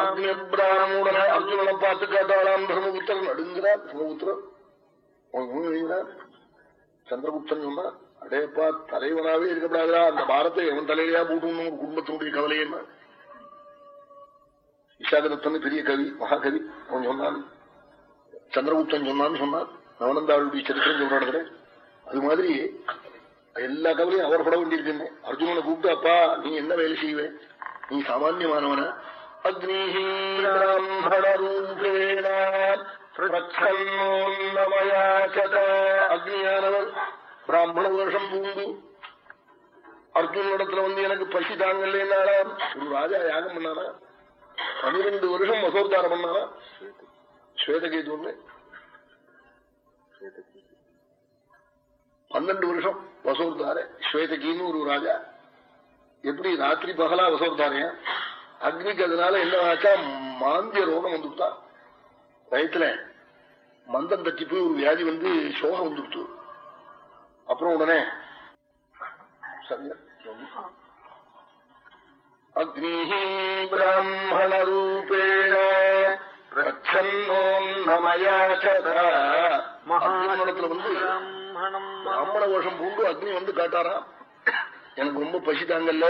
அக்னிபிராமணனை அர்ஜுனனை பார்த்து கேட்டாளாம் பிரம்மபுத்திரன் அடுங்கிறார் பிரம்மபுத்திரன் சந்திரகுப்தன் சொன்னா அடேப்பா தலைவனாவே இருக்கக்கூடாதா அந்த பாரத்தை எவன் தலையிலையா போட்டு ஒரு குடும்பத்தினுடைய கவலை என்ன? விஷாகதத்தன் பெரிய கவி மகாகவி அவன் சொன்னான் சந்திரகுப்தன் சொன்னான்னு சொன்னான் நவனந்தாளுடைய சரித்திரம் சொல்ற அது மாதிரி எல்லா கவலையும் அவர் பட வேண்டியிருக்கேன் அர்ஜுனனை கூப்பிட்டு அப்பா நீ என்ன வேலை செய்வேன் நீ சாமான்யமானவன அக்னியானவர் பிராமண வருஷம் பூந்து அர்ஜுனிடத்துல வந்து எனக்கு பசி தாங்கலாம் ஒரு ராஜா யாகம் பண்ணானா பன்னிரண்டு வருஷம் மசோத்தாரம் பண்ணாரா? ஸ்வேதகேது பன்னெண்டு வருஷம் வசோர்தார ஸ்வேதகின்னு ஒரு ராஜா. எப்படி ராத்திரி பகலா வசோர்தாரையா அக்னிக்கு அதனால என்ன ஆச்சா? மாந்திய ரோகம் வந்துட்டா வயத்துல மந்தம் தட்டி போய் ஒரு வியாதி வந்து சோகம் வந்துடுத்து அப்புறம் உடனே அக்னி பிராமண ரூபேண மகாணத்துல வந்து பிராமண வருஷம் பூண்டு அக்னி வந்து காட்டாராம். எனக்கு ரொம்ப பசி தாங்கல்ல.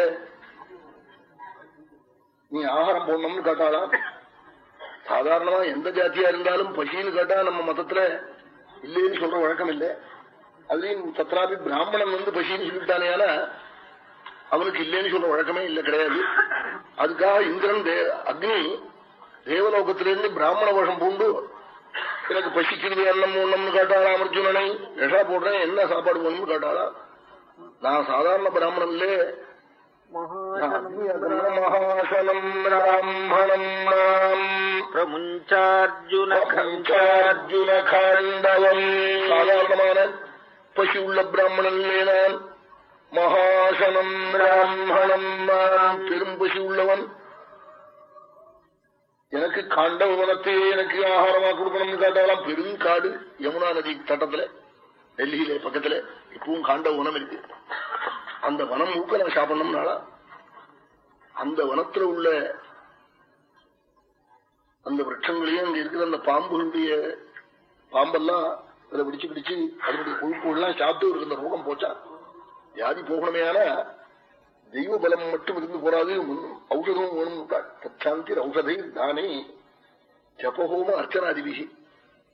நீ ஆகாரம் போடணும்னு கேட்டாலாம் சாதாரணமா எந்த ஜாத்தியா இருந்தாலும் பசின்னு கேட்டா நம்ம மதத்துல இல்லைன்னு சொல்ற வழக்கம் இல்லை. அதுலயும் தத்ராபி பிராமணன் வந்து பசின்னு சொல்லிவிட்டானேயால அவனுக்கு இல்லைன்னு சொல்ற வழக்கமே இல்லை கிடையாது. அதுக்காக இந்திரன் அக்னி தேவலோகத்திலிருந்து பிராமண வருஷம் பூண்டு எனக்கு பசிக்கிறது அன்னம் ஒண்ணம்னு கேட்டாளா அர்ஜுனனை விஷா போடுறேன் என்ன சாப்பாடு போகணும்னு கேட்டாளா? நான் சாதாரண பிராமணன் இல்லே மகாசனம் பிரமுஞ்சார்ஜுன காண்டவம் சாதாரணமான பசி உள்ள பிராமணன் நான் மகாசனம் பிராமணம் பெரும் பசி உள்ளவன் எனக்கு காண்டவ வனத்தையே எனக்கு ஆகாரமா கொடுக்கணும்னு காட்டாலாம் பெரும் காடு. யமுனா நதி தட்டத்துல. டெல்லியில பக்கத்துல இப்பவும் காண்ட வனம் இருக்கு. அந்த வனம் மூக்க நான் சாப்பிடணும்னாலா அந்த வனத்துல உள்ள அந்த விரட்சங்களையும் அங்க இருக்கிற அந்த பாம்புகளுடைய பாம்பெல்லாம் அதை பிடிச்சு பிடிச்சு அதனுடைய கொழுப்புகள்லாம் சாப்பிட்டு இருக்கு அந்த ரோகம் போச்சா? வியாதி போகணுமே ஆனா தெய்வ பலம் மட்டும் இருந்து போறாது. ஔஷதமும் வேணும் தச்சாந்தி ஔஷதை தானே ஜபஹோம அர்ச்சனாதிபிகி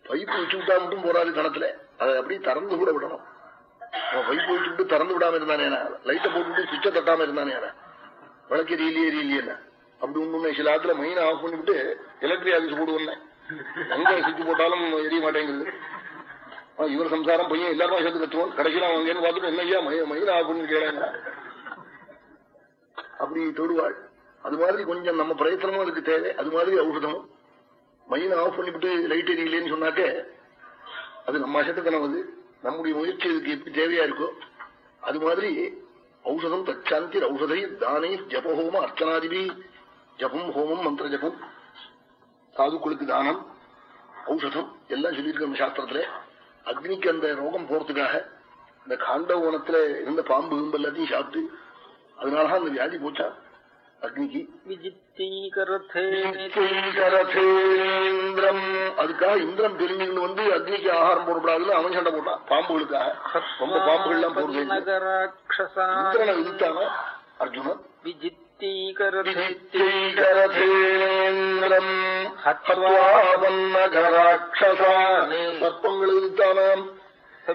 பைப்பு வச்சு விட்டா மட்டும் போறாது கணத்துல. அதை அப்படி திறந்து கூட விடணும். பைப்பு போயிட்டு திறந்து விடாம இருந்தானே லைட்டை போட்டுட்டு சுவிட்ச தட்டாம இருந்தானே விளக்கு எரியலையே எரியலையே அப்படி ஒண்ணு சில ஆத்துல மெயின் ஆஃப் பண்ணிவிட்டு எலக்ட்ரிக் ஆஃபீஸ் போடுவேன் எங்க சுவிட்ச் போட்டாலும் எரிய மாட்டேங்குது. இவர் சம்சாரம் பையன் எல்லாரும் சேர்த்து கத்துவோம் கடைசியில் அவங்க பார்த்துட்டு என்னையா மெயின் ஆஃப் பண்ணி கேளாங்க அப்படி தொடுவாள். அது மாதிரி கொஞ்சம் நம்ம பிரயத்தனமும் அதுக்கு தேவை. அது மாதிரி ஔஷதமும். மையனை ஆஃப் பண்ணிவிட்டு லைட் எரியலேன்னு சொன்னாக்க அது நம்ம அசட்டுத்தனம் அது நம்முடைய முயற்சி இதுக்கு எப்படி தேவையா இருக்கோ அது மாதிரி ஔஷதம் தச்சாந்தி ஔஷதை தானே ஜபஹோம அர்ச்சனாதிபி. ஜபம் ஹோமம் மந்திர ஜபம். சாதுக்களுக்கு தானம் ஔஷதம் எல்லாம் சொல்லியிருக்க சாஸ்திரத்துல. அக்னிக்கு அந்த ரோகம் போறதுக்காக இந்த காண்டவனத்துல இருந்த பாம்பு எல்லாத்தையும் சாப்பிட்டு அதனாலதான் அந்த வியாதி போச்சா? அக்னிக்கு அதுக்காக இந்திரம் தெரிஞ்சுன்னு வந்து அக்னிக்கு ஆகாரம் போடக்கூடாதுன்னு அவன் சண்டை போட்டான் பாம்புகளுக்காக. ரொம்ப பாம்புகள் எல்லாம் போடுறது இந்திரனை விதித்தாங்க அர்ஜுனன்? சர்ப்பங்களை விதித்தானாம்.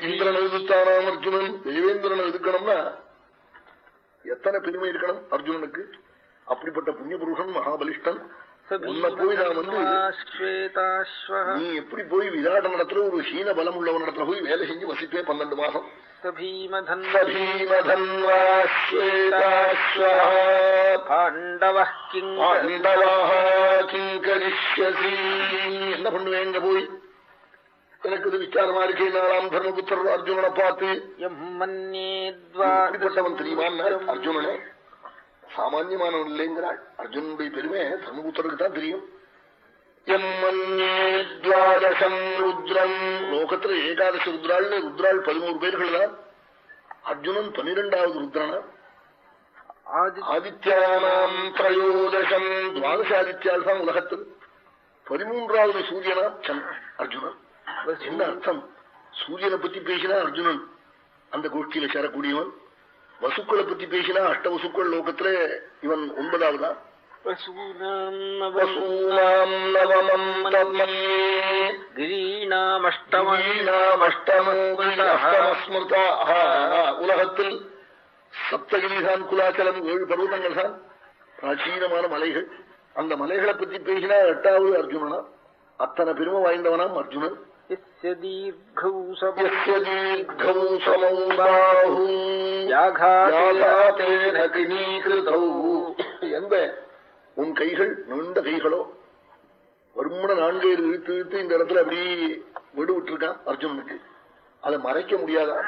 இந்திரனை விதித்தானாம் அர்ஜுனன். தேவேந்திரனை விதிக்கணும்னா எத்தனை பெருமை இருக்கணும் அர்ஜுனனுக்கு? அப்படிப்பட்ட புண்ணிய புருஷன் மகாபலிஷ்டன் உன்னை போய் நான் வந்து நீ எப்படி போய் விராட நடத்துல ஒரு சீன பலம் உள்ளவன் இடத்துல போய் வேலை செஞ்சு வசிப்பே பன்னெண்டு மாசம். என்ன பண்ணுவேங்க போய்? எனக்கு இது விசாரமா இருக்கே நாளாம் தர்மபுத்திரர் அர்ஜுனனை பார்த்து. எப்படிப்பட்டவன் தெரியுமா அர்ஜுனனே? சாமான்யமானவன் இல்லைங்கிறாள். அர்ஜுனுடைய பெருமை தர்மபுத்திரருக்கு தான் தெரியும் லோகத்துல ஏகாதச ருத்ராள்னு ருத்ராள் பதிமூணு பேர்கள் தான் அர்ஜுனன் பன்னிரெண்டாவது ருத்ரனா? ஆதித்யானாம் திரயோதசம். துவாதசாதித்யால் தான் உலகத்தில் பதிமூன்றாவது சூரியனா? சன் அர்ஜுனன். என்ன அர்த்தம்? சூரியனை பத்தி பேசினா அர்ஜுனன் அந்த கோஷ்டியில சேரக்கூடியவன். வசுக்களை பத்தி பேசினா அஷ்ட வசுக்கள் லோகத்துல இவன் ஒன்பதாவதா. உலகத்தில் சப்தகிரிதான் குலாச்சலம் ஏழு பருவதங்கள் தான் பிராச்சீனமான மலைகள். அந்த மலைகளை பத்தி பேசினா எட்டாவது அர்ஜுனனா. அத்தனை பெருமை வாய்ந்தவனாம் அர்ஜுனன். எந்த உன் கைகள் நீண்ட கைகளோ? வருமன நான்கு இழுத்து இழுத்து இந்த இடத்துல அப்படி விடு விட்டுருக்கான் அர்ஜுனனுக்கு? அதை மறைக்க முடியாதா?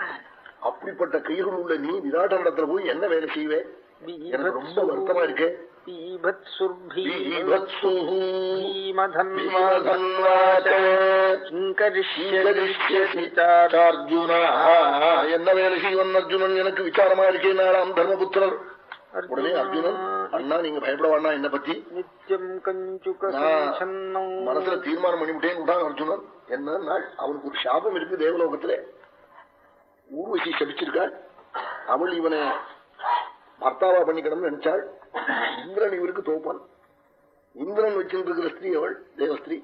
அப்படிப்பட்ட கைகள் உள்ள நீ விராட்ட இடத்துல போய் என்ன வேலை செய்வே? எனக்கு ரொம்ப வருத்தமா இருக்கே. என்ன வேலை செய்வன் அர்ஜுனன்? எனக்கு விசாரமா இருக்கேன் நாளாம் தர்மபுத்திரர். உடனே அர்ஜுனன் அண்ணா நீங்க பயப்பட வேணா என்ன பத்தி. மனசுல தீர்மானம் பண்ணிவிட்டேன் விட்டான் அர்ஜுனன். என்ன நாள்? அவனுக்கு ஒரு சாபம் இருக்கு தேவலோகத்துல. ஊர்வசி சபிச்சிருக்காள். அவள் இவனை பர்த்தாவா பண்ணிக்கணும்னு நினைச்சாள். இந்திரன் இவருக்கு தோப்பான். இந்திரன் வச்சிருக்கிற ஸ்திரீ அவள் தேவஸ்திரீ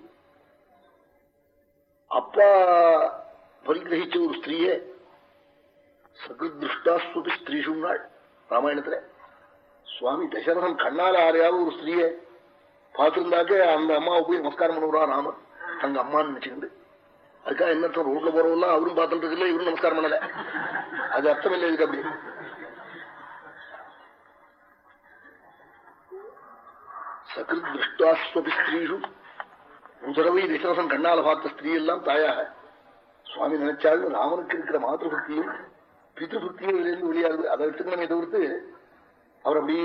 அப்பா பரிகிரகிச்ச ஒரு ஸ்திரீயே சகிருஷ்டாஸ்வபி ஸ்திரீஷுன்னாள் ராமாயணத்துல. சுவாமி தசரதன் கண்ணால ஆறையாவது ஒரு ஸ்திரீய பார்த்திருந்தாக்க அந்த அம்மாவை போய் நமஸ்காரம் பண்ணுவான் ராமன் தங்க அம்மான்னு நினைச்சுக்கிண்டு. அதுக்காக என்ன ரோட்ல போறவெல்லாம் அவரும் பார்த்துட்டு இருக்குல்ல இவரும் நமஸ்காரம் பண்ணல. அது அர்த்தம் இல்லை இதுக்கு அப்படி. சகிருத் திருஷ்டாஸ்வபி ஸ்திரீஷு. முதலவை தசரசன் கண்ணால பார்த்த ஸ்திரீ எல்லாம் தாயாக. சுவாமி நினைச்சாள் ராமனுக்கு இருக்கிற மாதபக்தியும் பித்ருபக்தியும் இதிலிருந்து வெளியாகுது. அதை எடுத்துக்கணுமே தவிர்த்து அவர் அப்படியே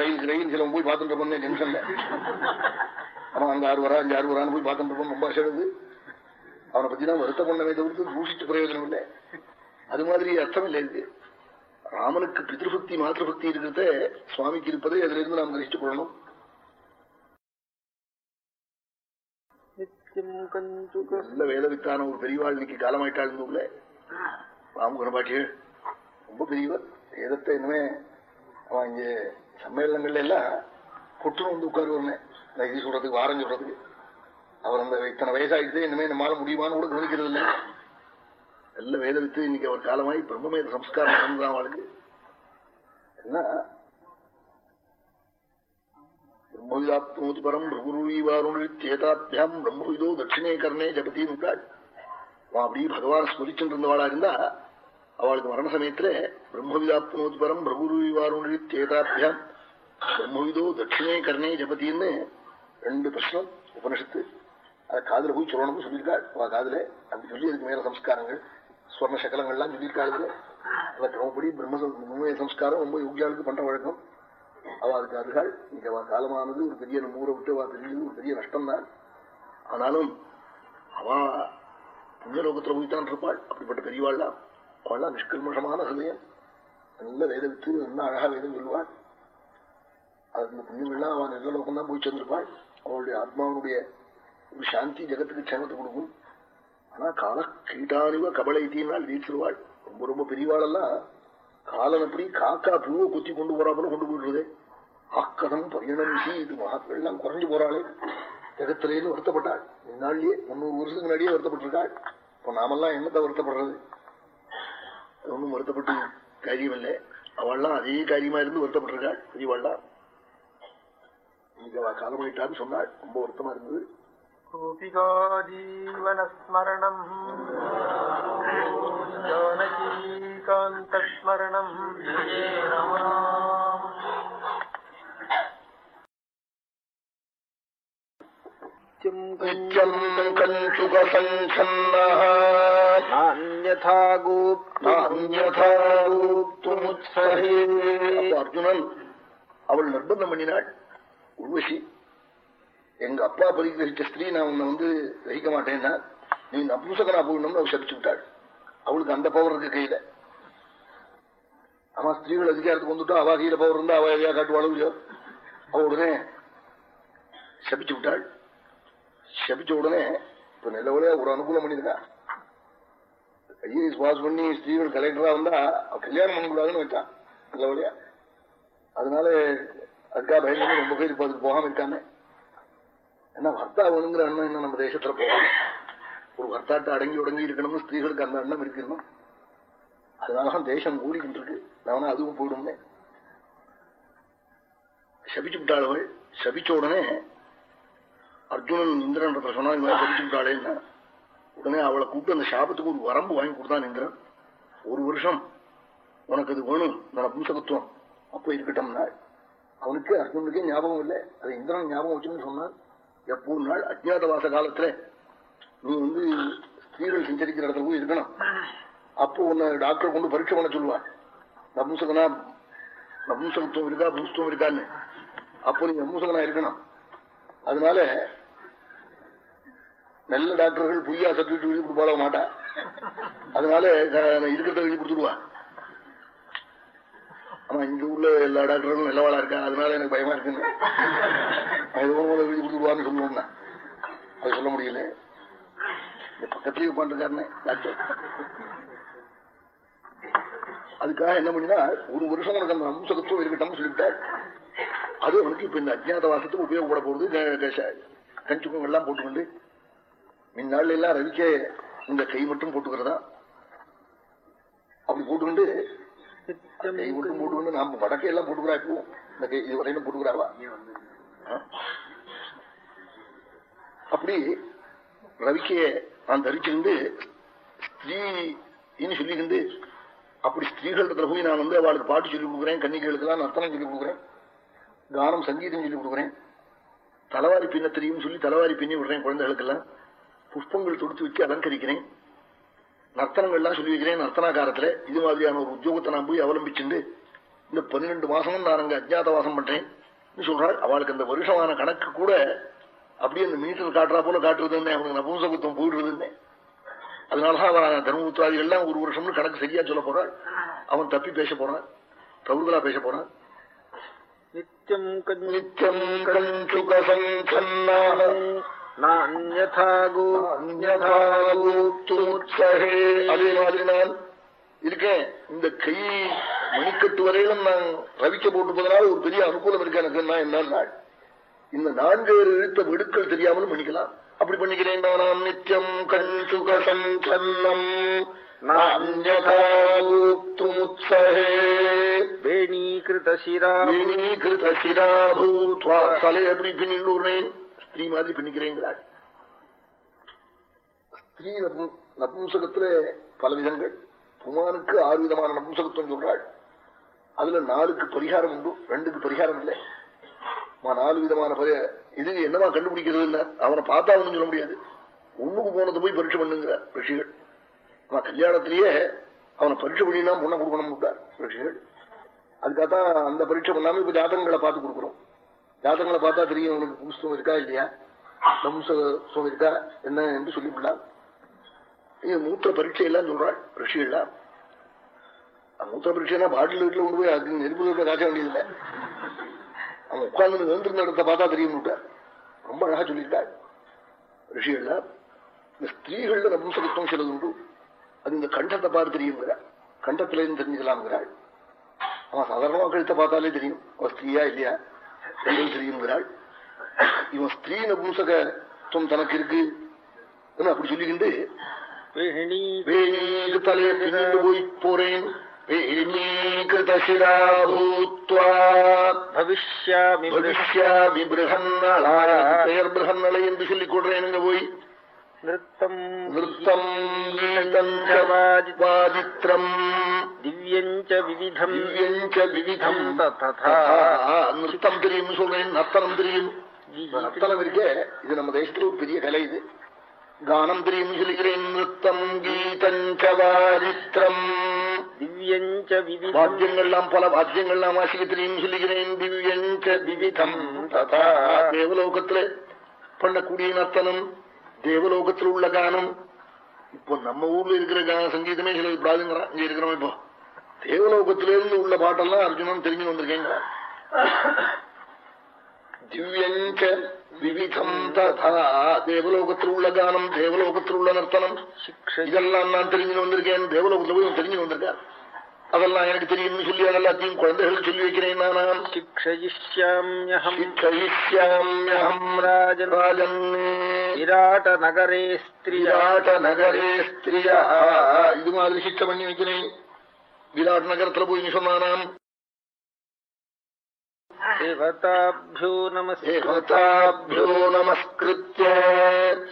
ரயில் ரயில் சில போய் பார்த்துட்டு இருப்போம் டென்ஷன்ல அவன் அங்க ஆறு வரா அஞ்சு ஆறு வரான்னு போய் பார்த்துட்டு இருப்போம் ரொம்ப அசடுது அவனை பத்தி தான் வருத்த பண்ணவே தவிர்த்து தூஷிச்சு பிரயோஜனம் இல்லை. அது மாதிரி அர்த்தம் இல்லை இருக்கு ராமனுக்கு பித்ருபக்தி மாத்திருபக்தி இருக்கிறத சுவாமிக்கு இருப்பதை அதுல இருந்து நாம் கிரகிச்சு கொள்ளணும். நல்ல வேதவித்தான ஒரு பெரியவாள் இன்னைக்கு காலமாயிட்டாள் உள்ள ராமகுணபாட்டியல் ரொம்ப பெரியவர் வேதத்தை இனிமே அவன் இங்க சம்மேளனங்கள்ல எல்லாம் கொட்டுன்னு வந்து உட்காருவாருன்னு இது சொல்றதுக்கு வாரம் சொல்றதுக்கு. அவர் அந்த இத்தனை வயசாயிடுது இனிமே நம்மளால முடியுமான்னு கூட கவனிக்கிறது இல்லை நல்ல வேத வித்து இன்னைக்கு அவர் காலமாய் பிரம்மமேத சம்ஸ்காரம் நடந்தான் அவளுக்கு. என்ன? பிரம்மவிதாப்னோதி பரம் பிரபுருவாருணேதாபியாம் பிரம்மவிதோ தட்சிணே கர்ணே ஜபத்தின்னு விட்டாள் அவன் அப்படி பகவான் ஸ்மரிச்சுட்டு இருந்தவாளா இருந்தா அவளுக்கு மரண சமயத்துல பிரம்மவிதாப்னோதி பரம் பிரபுருவாருணேதாபியாம் பிரம்மவிதோ தட்சிணே கர்ணே ஜபத்தின்னு ரெண்டு பிரச்சனம் உபனிஷத்து அதை காதல போய் சொல்லணும்னு சொல்லியிருக்காள் அவ காதல அப்படி சொல்லி அதுக்கு மேல சம்ஸ்காரங்கள் ஸ்வர்ண சக்கலங்கள்லாம் சொல்லியிருக்காள் அந்த கிரமப்படி பிரம்ம சம்ஸ்காரம் ரொம்ப யோகியாளுக்கு பண்ற வழக்கம் அவ அதுக்கு அதுகள் இங்க அவ காலமானது ஒரு பெரிய ஊரை விட்டு அவ தெரிஞ்சது ஒரு பெரிய நஷ்டம் தான் ஆனாலும் அவ புண்ணியலோகத்துல போய்தான் இருப்பாள். அப்படிப்பட்ட பெரியவாள்லாம் அவள்லாம் நிஷ்கல்மஷமான ஹதயம் நல்ல வேத வித்து நல்ல அழகா வேதம் சொல்லுவாள் அந்த புண்ணியங்கள்லாம் அவன் நல்ல லோகம்தான் போய் சேர்ந்திருப்பாள். அவளுடைய ஆத்மாவனுடைய ஒரு சாந்தி ஜெகத்துக்கு க்ஷேமத்தை கொடுக்கும். ஆனா கால கீட்டானிவ கபலை தீனால் வீச்சிருவாள் ரொம்ப ரொம்ப பெரியவாளெல்லாம் காலம் எப்படி காக்கா புழுவை குத்தி கொண்டு போறாப்புல கொண்டு போயிடுறது. ஆக்கணம் பரிணமிச்சு இது மகாத்கள் எல்லாம் குறைஞ்சு போறாளே. ஜெகத்திலேன்னு வருத்தப்பட்டாள். முன்னாடியே முன்னூறு வருஷத்துக்கு முன்னாடியே வருத்தப்பட்டிருக்காள். இப்ப நாமெல்லாம் என்னத்தை வருத்தப்படுறது? ஒன்றும் வருத்தப்பட்டு காரியம் அவள்லாம் அதே காரியமா இருந்து வருத்தப்பட்டிருக்காள் பெரியவாள்லாம் காலமாயிட்டான்னு சொன்னாள். ரொம்ப வருத்தமா இருந்தது. जानकीकान्तस्मरणम् नित्यम् कञ्चुकसङ्खन्नः नान्यथा நான்யதா கூப்துமுத்ஸஹே. அப்ப அர்ஜுனன் அவள் நிர்பந்தம் பண்ணினாள் உர்வசி எங்க அப்பா பரிகிரகிச்ச ஸ்திரீ நான் உன்னை வந்து கிரகிக்க மாட்டேன்னா நீ நபுசகனா போயிடணும்னு அவள் சபிச்சு விட்டாள் அவளுக்கு அந்த பவர் இருக்கு கையில ஆமா ஸ்திரீகள் அதிகாரத்துக்கு வந்துட்டோம் அவ கீழே பவர் இருந்தா அவ எதையா காட்டுவாளோ இல்லையோ அவ உடனே சபிச்சு விட்டாள் சபிச்ச உடனே இப்ப நல்லவளையா ஒரு அனுகூலம் பண்ணிருக்கா ஐஏஎஸ் பாஸ் பண்ணி ஸ்திரீகள் கலெக்டரா வந்தா அவ கல்யாணம் பண்ணக்கூடாதுன்னு வச்சான் நல்லவளையா அதனால அக்கா பயங்கர ரொம்ப பேர் இப்போ அதுக்கு போகாம இருக்காம ஏன்னா வர்த்தா வேணுங்கிற அண்ணன் என்ன நம்ம தேசத்துல போகாம ஒரு வர்த்தாட்ட அடங்கி உடங்கி இருக்கணும்னு ஸ்திரீகளுக்கு அந்த அண்ணம் இருக்கணும் அதனாலதான் தேசம் கூடிக்கிட்டு இருக்கு நான் அதுவும் போயிடுமே சபிச்சு விட்டாளவள் சபிச்ச உடனே அர்ஜுனன் இந்திரன் சொன்னா இந்த மாதிரி சபிச்சு விட்டாளேன்னா உடனே அவளை கூப்பிட்டு அந்த சாபத்துக்கு ஒரு வரம்பு வாங்கி கொடுத்தான் இந்திரன். ஒரு வருஷம் உனக்கு அது வேணும் இந்த நபும்சகத்துவம் அப்போ இருக்கட்டும்னா. அவனுக்கு அர்ஜுனுக்கே ஞாபகம் இல்லை. அது இந்திரன் ஞாபகம் வச்சுன்னு சொன்னான். எப்போ நாள் அஜ்ஞாதவாச காலத்துல நீ வந்து ஸ்திரீகள் சஞ்சரிக்கிற இடத்துல போய் இருக்கணும். அப்போ உன்னை டாக்டர் கொண்டு பரீட்சை பண்ண சொல்லுவான். நபும்சகனா நபும்சகத்துவம் இருக்கா பூஸ்தம் இருக்கான்னு. அப்போ நீ நபும்சகனா இருக்கணும். அதனால நல்ல டாக்டர்கள் புய்யா சர்டிபிகேட் எழுதி கொடுப்பாள மாட்டா. அதனால இருக்கிறத எழுதி கொடுத்துடுவா. ஆனா இங்க உள்ள எல்லா டாக்டர்களும் நல்லவாளா இருக்கா? அதனால எனக்கு பயமா இருக்குன்னு. எழுதி கொடுத்துருவான்னு சொல்லுவோம்னா அது சொல்ல முடியல. பக்கத்துலயே உட்காந்துருக்காருன்னு டாக்டர் அதுக்காக என்ன பண்ணினா ஒரு வருஷம் உனக்கு அந்த அம்சகத்துவம் இருக்கட்டும் சொல்லிவிட்டார் அது அவனுக்கு இப்ப இந்த அஜ்ஞாத வாசத்துக்கு உபயோகப்பட போறது கஞ்சுக்கம் எல்லாம் போட்டுக்கொண்டு. முன்னாள் எல்லாம் ரவிக்கே இந்த கை மட்டும் போட்டுக்கிறதா? அப்படி போட்டுக்கொண்டு கை மட்டும் போட்டுக்கொண்டு நாம வடக்கை எல்லாம் போட்டுக்கிறா இப்போ? இந்த கை இது வரையிலும் போட்டுக்கிறாவா? அப்படி ரவிக்கைய நான் தரிச்சிருந்து ஸ்திரீன்னு சொல்லிக்கிண்டு அப்படி ஸ்திரீகளிடத்துல போய் நான் வந்து அவளுக்கு பாட்டு சொல்லி கொடுக்குறேன் கன்னிகளுக்கெல்லாம் நர்த்தனம் சொல்லி கொடுக்குறேன். கானம் சங்கீதம் சொல்லி கொடுக்குறேன். தலைவாரி பின்ன தெரியும் சொல்லி தலைவாரி பின்னி விடுறேன் குழந்தைகளுக்கெல்லாம். புஷ்பங்கள் தொடுத்து வச்சு அலங்கரிக்கிறேன். நர்த்தனங்கள்லாம் சொல்லி வைக்கிறேன் நர்த்தனாகாரத்துல. இது மாதிரியான ஒரு உத்தியோகத்தை நான் போய் அவலம்பிச்சுண்டு இந்த பன்னிரெண்டு மாசமும் நான் அங்க அஜாதவாசம் பண்றேன். சொல்றாள் அவளுக்கு அந்த வருஷமான கணக்கு கூட அப்படியே அந்த மீட்டர் காட்டுறா போல காட்டுறதுன்னு அவனுக்கு நபும்சகுத்தம் போயிடுறதுன்னு அதனாலதான் அவன் தர்மபுத்திராதிகள்லாம் ஒரு வருஷம்னு கணக்கு சரியா சொல்ல போறாள் அவன் தப்பி பேச போறான். தவறுதலா பேச போறான். நித்யம் நித்தியம் கஞ்சுகசங்கன்னாக அதே மாதிரி நான் இருக்கேன் இந்த கை மணிக்கட்டு வரையிலும் நான் ரவிக்க போட்டு போதனால ஒரு பெரிய அனுகூலம் இருக்கு எனக்கு. என்ன நாள்? இந்த நான்கு இழுத்த வெடுக்கள் தெரியாமல் பண்ணிக்கலாம். அப்படி பண்ணிக்கிறேன் நானாம் நித்தியம். எப்படி பின்னிடுறேன் ஸ்திரீ மாதிரி பின்னிக்கிறேங்கிறாள் ஸ்திரீ நபும்சகத்துல பல விதங்கள். புமானுக்கு ஆறு விதமான நபும்சகத்துவம் சொல்றாள். அதுல நாலுக்கு பரிகாரம் உண்டு. ரெண்டுக்கு பரிகாரம் இல்லை. நாலு விதமான இது என்னவா கண்டுபிடிக்கிறது இல்ல? அவனை பார்த்தா ஒண்ணும் சொல்ல முடியாது. ஒண்ணுக்கு போனது போய் பரீட்சை பண்ணுங்கிற ரிஷிகள். அவன் கல்யாணத்திலேயே அவனை பரீட்சை பண்ணினா பொண்ணை கொடுக்கணும் ரிஷிகள். அதுக்காகத்தான் அந்த பரீட்சை பண்ணாம இப்ப ஜாதகங்களை பார்த்து கொடுக்குறோம். ஜாதகங்களை பார்த்தா தெரியும் அவனுக்கு புஸ்தகம் இருக்கா இல்லையா? நம்சம் இருக்கா? என்ன என்று சொல்லிவிடலாம். இது மூத்த பரீட்சை எல்லாம் சொல்றாள் ரிஷிகள்லாம். மூத்த பரீட்சைனா பாட்டில் வீட்டுல கொண்டு போய் அது நெருப்பு காய்ச்ச வேண்டியதில்லை. அவன் உட்கார்ந்து நின்றுருந்த இடத்தை பார்த்தா தெரியும் ரொம்ப அழகா சொல்லியிருக்காள் ரிஷிகள்லாம் இந்த ஸ்திரீகள்ல நபும்சகத்துவம் சிலது உண்டு. அது இந்த கண்டத்தை பார்த்து தெரியுங்கிறா கண்டத்துல இருந்து தெரிஞ்சுக்கலாம்ங்கிறாள் அவன் சாதாரணமா கழுத்தை பார்த்தாலே தெரியும். அவன் ஸ்திரீயா இல்லையா? ரெண்டும் தெரியுங்கிறாள் இவன் ஸ்திரீ நபும்சகத்துவம் தனக்கு இருக்கு. அப்படி சொல்லிக்கிண்டு? தலையை பின்னிட்டு போய் போறேன். பெயர் பிரகன்னலை என்று சொல்லிக் கொள்றேன் போய் நிறுத்தம் நிறுத்தம் வாதித்ரம் திவ்யஞ்ச விவிதம் திவ்யஞ்ச விவிதம் நிறுத்தம் தெரியும் சொல்றேன் நர்த்தனம் தெரியும் நர்த்தனம் இருக்கே இது நம்ம தேசத்துல ஒரு பெரிய கலை இது கீதஞ்ச வாதித்ரம் திவ்யஞ்ச விவிதம் வாத்தியங்கள்லாம் பல வாத்தியங்கள்லாம் வாசிக்க தெரியும் சொல்லுகிறேன் திவ்யஞ்ச விவிதம் ததா தேவலோகத்துல பண்ணக்கூடிய நர்த்தனம் தேவலோகத்தில் உள்ள கானம் இப்போ நம்ம ஊர்ல இருக்கிற கான சங்கீதமே சில விடாதுங்கிறான் இங்க இருக்கிறோம் இப்போ தேவலோகத்திலிருந்து உள்ள பாட்டெல்லாம் அர்ஜுனன் தெரிஞ்சு வந்திருக்கேங்க திவ்யஞ்ச വിവിധം തഥാ ദേവലോകത്തിലുള്ള ഗാനം ദേവലോകത്തിലുള്ള നർത്തനം இதெல்லாம் நான் தெரிஞ்சு வந்திருக்கேன் தேவலோகத்துல போய் தெரிஞ்சு வந்திருக்கார் அதெல்லாம் எனக்கு தெரியும்னு சொல்லி எல்லாத்தையும் குழந்தைகள் சொல்லி வைக்கிறேன் நான் சிக்ஷயிஷ்யாமியகம் ராஜன் ராஜன் விராட நகரே ஸ்திரியாட நகரே ஸ்திரியா இது மாதிரி சிக்ஷ பண்ணி வைக்கிறேன் விராட் நகரத்துல போய் சொன்னானாம் देवताभ्यो नमस्ते தேவதாபியோ நமஸ்கிருத்திய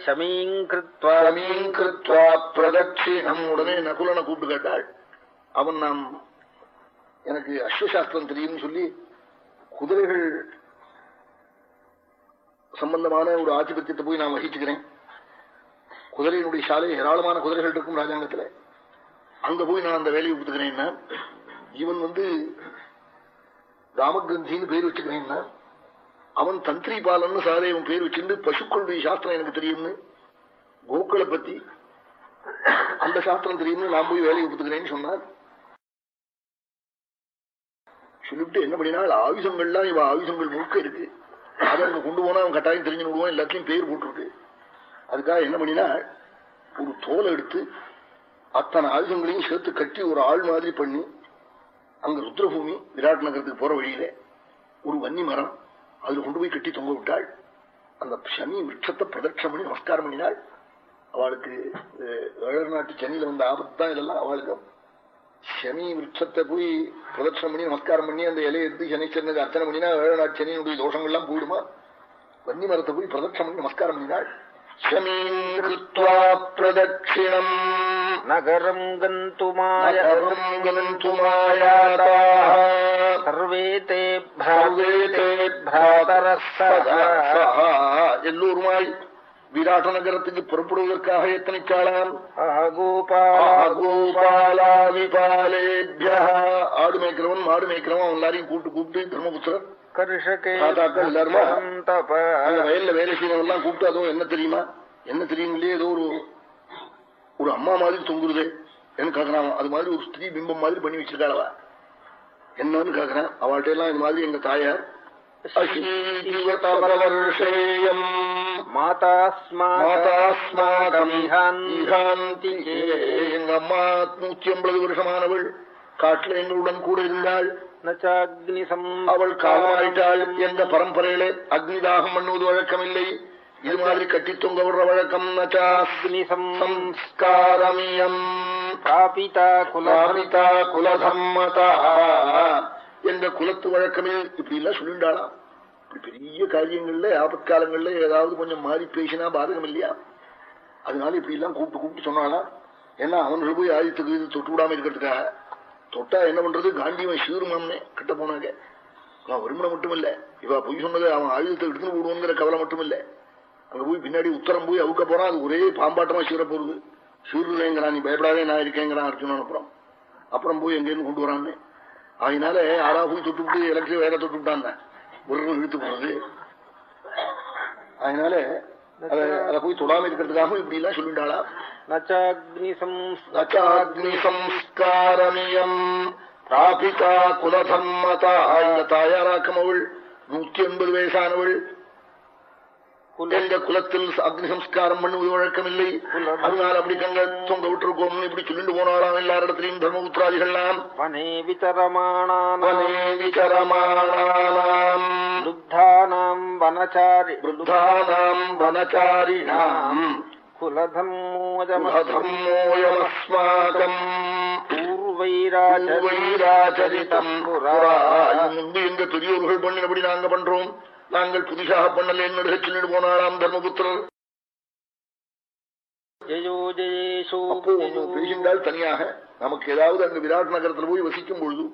शमीम् कृत्वा ஸ்வாமீம் கிருத்வா பிரதட்சிணம் உடனே நகுலனை கூப்பிட்டு கேட்டாள் அவன் நாம் எனக்கு அஸ்வசாஸ்திரம் தெரியும்னு சொல்லி குதிரைகள் சம்பந்தமான ஒரு ஆதிபத்தியத்தை போய் நான் வகிச்சுக்கிறேன் குதிரையினுடைய சாலை ஏராளமான குதிரைகள் இருக்கும் ராஜாங்கத்துல அங்க போய் நான் அந்த வேலையை ஒப்புத்துக்கிறேன்னா இவன் வந்து ராமகிரந்தின்னு பேர் வச்சுக்கிறேன்னா அவன் தந்திரி பாலன்னு அவன் பேர் வச்சிருந்து பசுக்களுடைய சாஸ்திரம் எனக்கு தெரியும்னு. கோக்களை பத்தி அந்த சாஸ்திரம் தெரியும்னு நான் போய் வேலையை ஒப்புத்துக்கிறேன்னு சொன்னார். சொல்லிவிட்டு என்ன பண்ணினால் ஆயுதங்கள்லாம் இவன் ஆயுதங்கள் முழுக்க இருக்கு. அதை அங்க கொண்டு போனா அவன் கட்டாயம் தெரிஞ்சு விடுவான். எல்லாத்தையும் பேர் போட்டிருக்கு. அதுக்காக என்ன பண்ணினா ஒரு தோலை எடுத்து அத்தனை ஆயுதங்களையும் சேர்த்து கட்டி ஒரு ஆள் மாதிரி பண்ணி அங்க ருத்ரபூமி விராட் நகரத்துக்கு போற வழியில ஒரு வன்னி மரம் அதுல கொண்டு போய் கட்டி தொங்க விட்டாள். அந்த சனி விரட்சத்தை பிரதட்சம் பண்ணி நமஸ்காரம் பண்ணினாள். அவளுக்கு ஏழர் நாட்டு சனியில வந்த ஆபத்து தான் இதெல்லாம் அவளுக்கு. சனி விரட்சத்தை போய் பிரதட்சணம் பண்ணி நமஸ்காரம் பண்ணி அந்த இலையை எடுத்து சனிச்சனுக்கு அர்ச்சனை பண்ணினா ஏழு நாட்டு சனியினுடைய தோஷங்கள்லாம் போயிடுமா? வன்னி மரத்தை போய் பிரதட்சணம் பண்ணி நமஸ்காரம் பண்ணினாள். சமீம் கிருத்வா பிரதட்சிணம் நகரம் கந்துமாயம் கந்துமாயாதாக சர்வே தே சர்வே தே சதா எல்லோருமாய் விராட நகரத்துக்கு புறப்படுவதற்காக எத்தனைக்காளாம் ஆடு மேய்க்கிறவன் மாடு மேய்க்கிறவன் அவன் எல்லாரையும் கூப்பிட்டு கூப்பிட்டு தர்மபுத்திரர். வயல்ல வேலை செய்யறவன் கூப்பிட்டு அதுவும் என்ன தெரியுமா? என்ன தெரியும் ஏதோ ஒரு ஒரு அம்மா மாதிரி தொங்குறதே. என்ன கேக்குறான் அது மாதிரி ஒரு ஸ்திரீ பிம்பம் மாதிரி பண்ணி வச்சிருக்காளவா என்னன்னு கேக்குறேன். அவள்கிட்ட எல்லாம் இது மாதிரி எங்க தாயார் அசீவ தவறவர்ஷேயம் மாதாஸ்மாகம் எங்க அம்மா நூத்தி ஐம்பது வருஷமானவள். காட்டுல எங்களுடன் கூட இருந்தாள். அவள் காலமாயிட்டாள் எந்த பரம்பரையிலே அக்னி தாகம் பண்ணுவது வழக்கமில்லை. இது மாதிரி கட்டி தொங்க விடுற வழக்கம் நச்சாஸ்மிசம்ஸ்காரமியம் குலதர்மதா எந்த குலத்து வழக்கமே இப்படி எல்லாம் சொல்லிண்டாளாம். பெரிய காரியங்கள்ல ஆபத்காலங்கள்ல ஏதாவது கொஞ்சம் மாறி பேசினா பாதகம் இல்லையா? அதனால இப்படி எல்லாம் கூப்பிட்டு கூப்பிட்டு சொன்னானா ஏன்னா அவன்கள் போய் ஆயுதத்துக்கு இது தொட்டு விடாம இருக்கிறதுக்காக. தொட்டா என்ன பண்றது? காண்டிவன் சீருமாம்னே கிட்ட போனாங்க. அவன் வருமனை மட்டும் இல்ல. இவா பொய் சொன்னது அவன் ஆயுதத்தை எடுத்துன்னு போடுவோங்கிற கவலை மட்டும் இல்ல. அங்க போய் பின்னாடி உத்தரம் போய் அவுக்க போறான் அது ஒரே பாம்பாட்டமா சீர போறது சீருதேங்கிறான் நீ பயப்படாதே நான் இருக்கேங்கிறான் அர்ஜுனன் அப்புறம். அப்புறம் போய் எங்கேருந்து கொண்டு வரான்னு. அதனால ஆறா போய் தொட்டு விட்டு எனக்கு வேற தொட்டு விட்டான் உருவம் இழுத்து போறது. அதனால அத போய் தொடாம இருக்கிறதுக்காக இப்படி எல்லாம் சொல்லிட்டாளா? நச்சாக்னி சம்ஸ்காரமியம் பிராபிதா குலதம்மதா தாயாராக்கம் அவள் நூத்தி எண்பது வயசானவள். எங்க குலத்தில் அக்னி சம்ஸ்காரம் பண்ணுவது வழக்கமில்லை அதனால அப்படி கங்க தொங்க விட்டுருக்கோம். இப்படி சொல்லிட்டு போனாராம் எல்லா இடத்துலயும் தர்மபுத்திராதிகள்லாம். வனே விதரமானாம் வனே விதரமானாம் விருத்தானாம் வனச்சாரி விருத்தானாம் வனச்சாரிணாம் குலதம்மோஜமோஜமஸ்மாகம் பூர்வைராஜ பெரியோர்கள் பண்ணி அப்படி நாங்க பண்றோம். நாங்கள் புதிதாக பண்ணலேன்னு சொல்லிட்டு போனாராம் தர்மபுத்திரர். அப்போ ஒன்று தனியாக நமக்கு ஏதாவது அங்கு விராட் நகரத்துல போய் வசிக்கும் பொழுது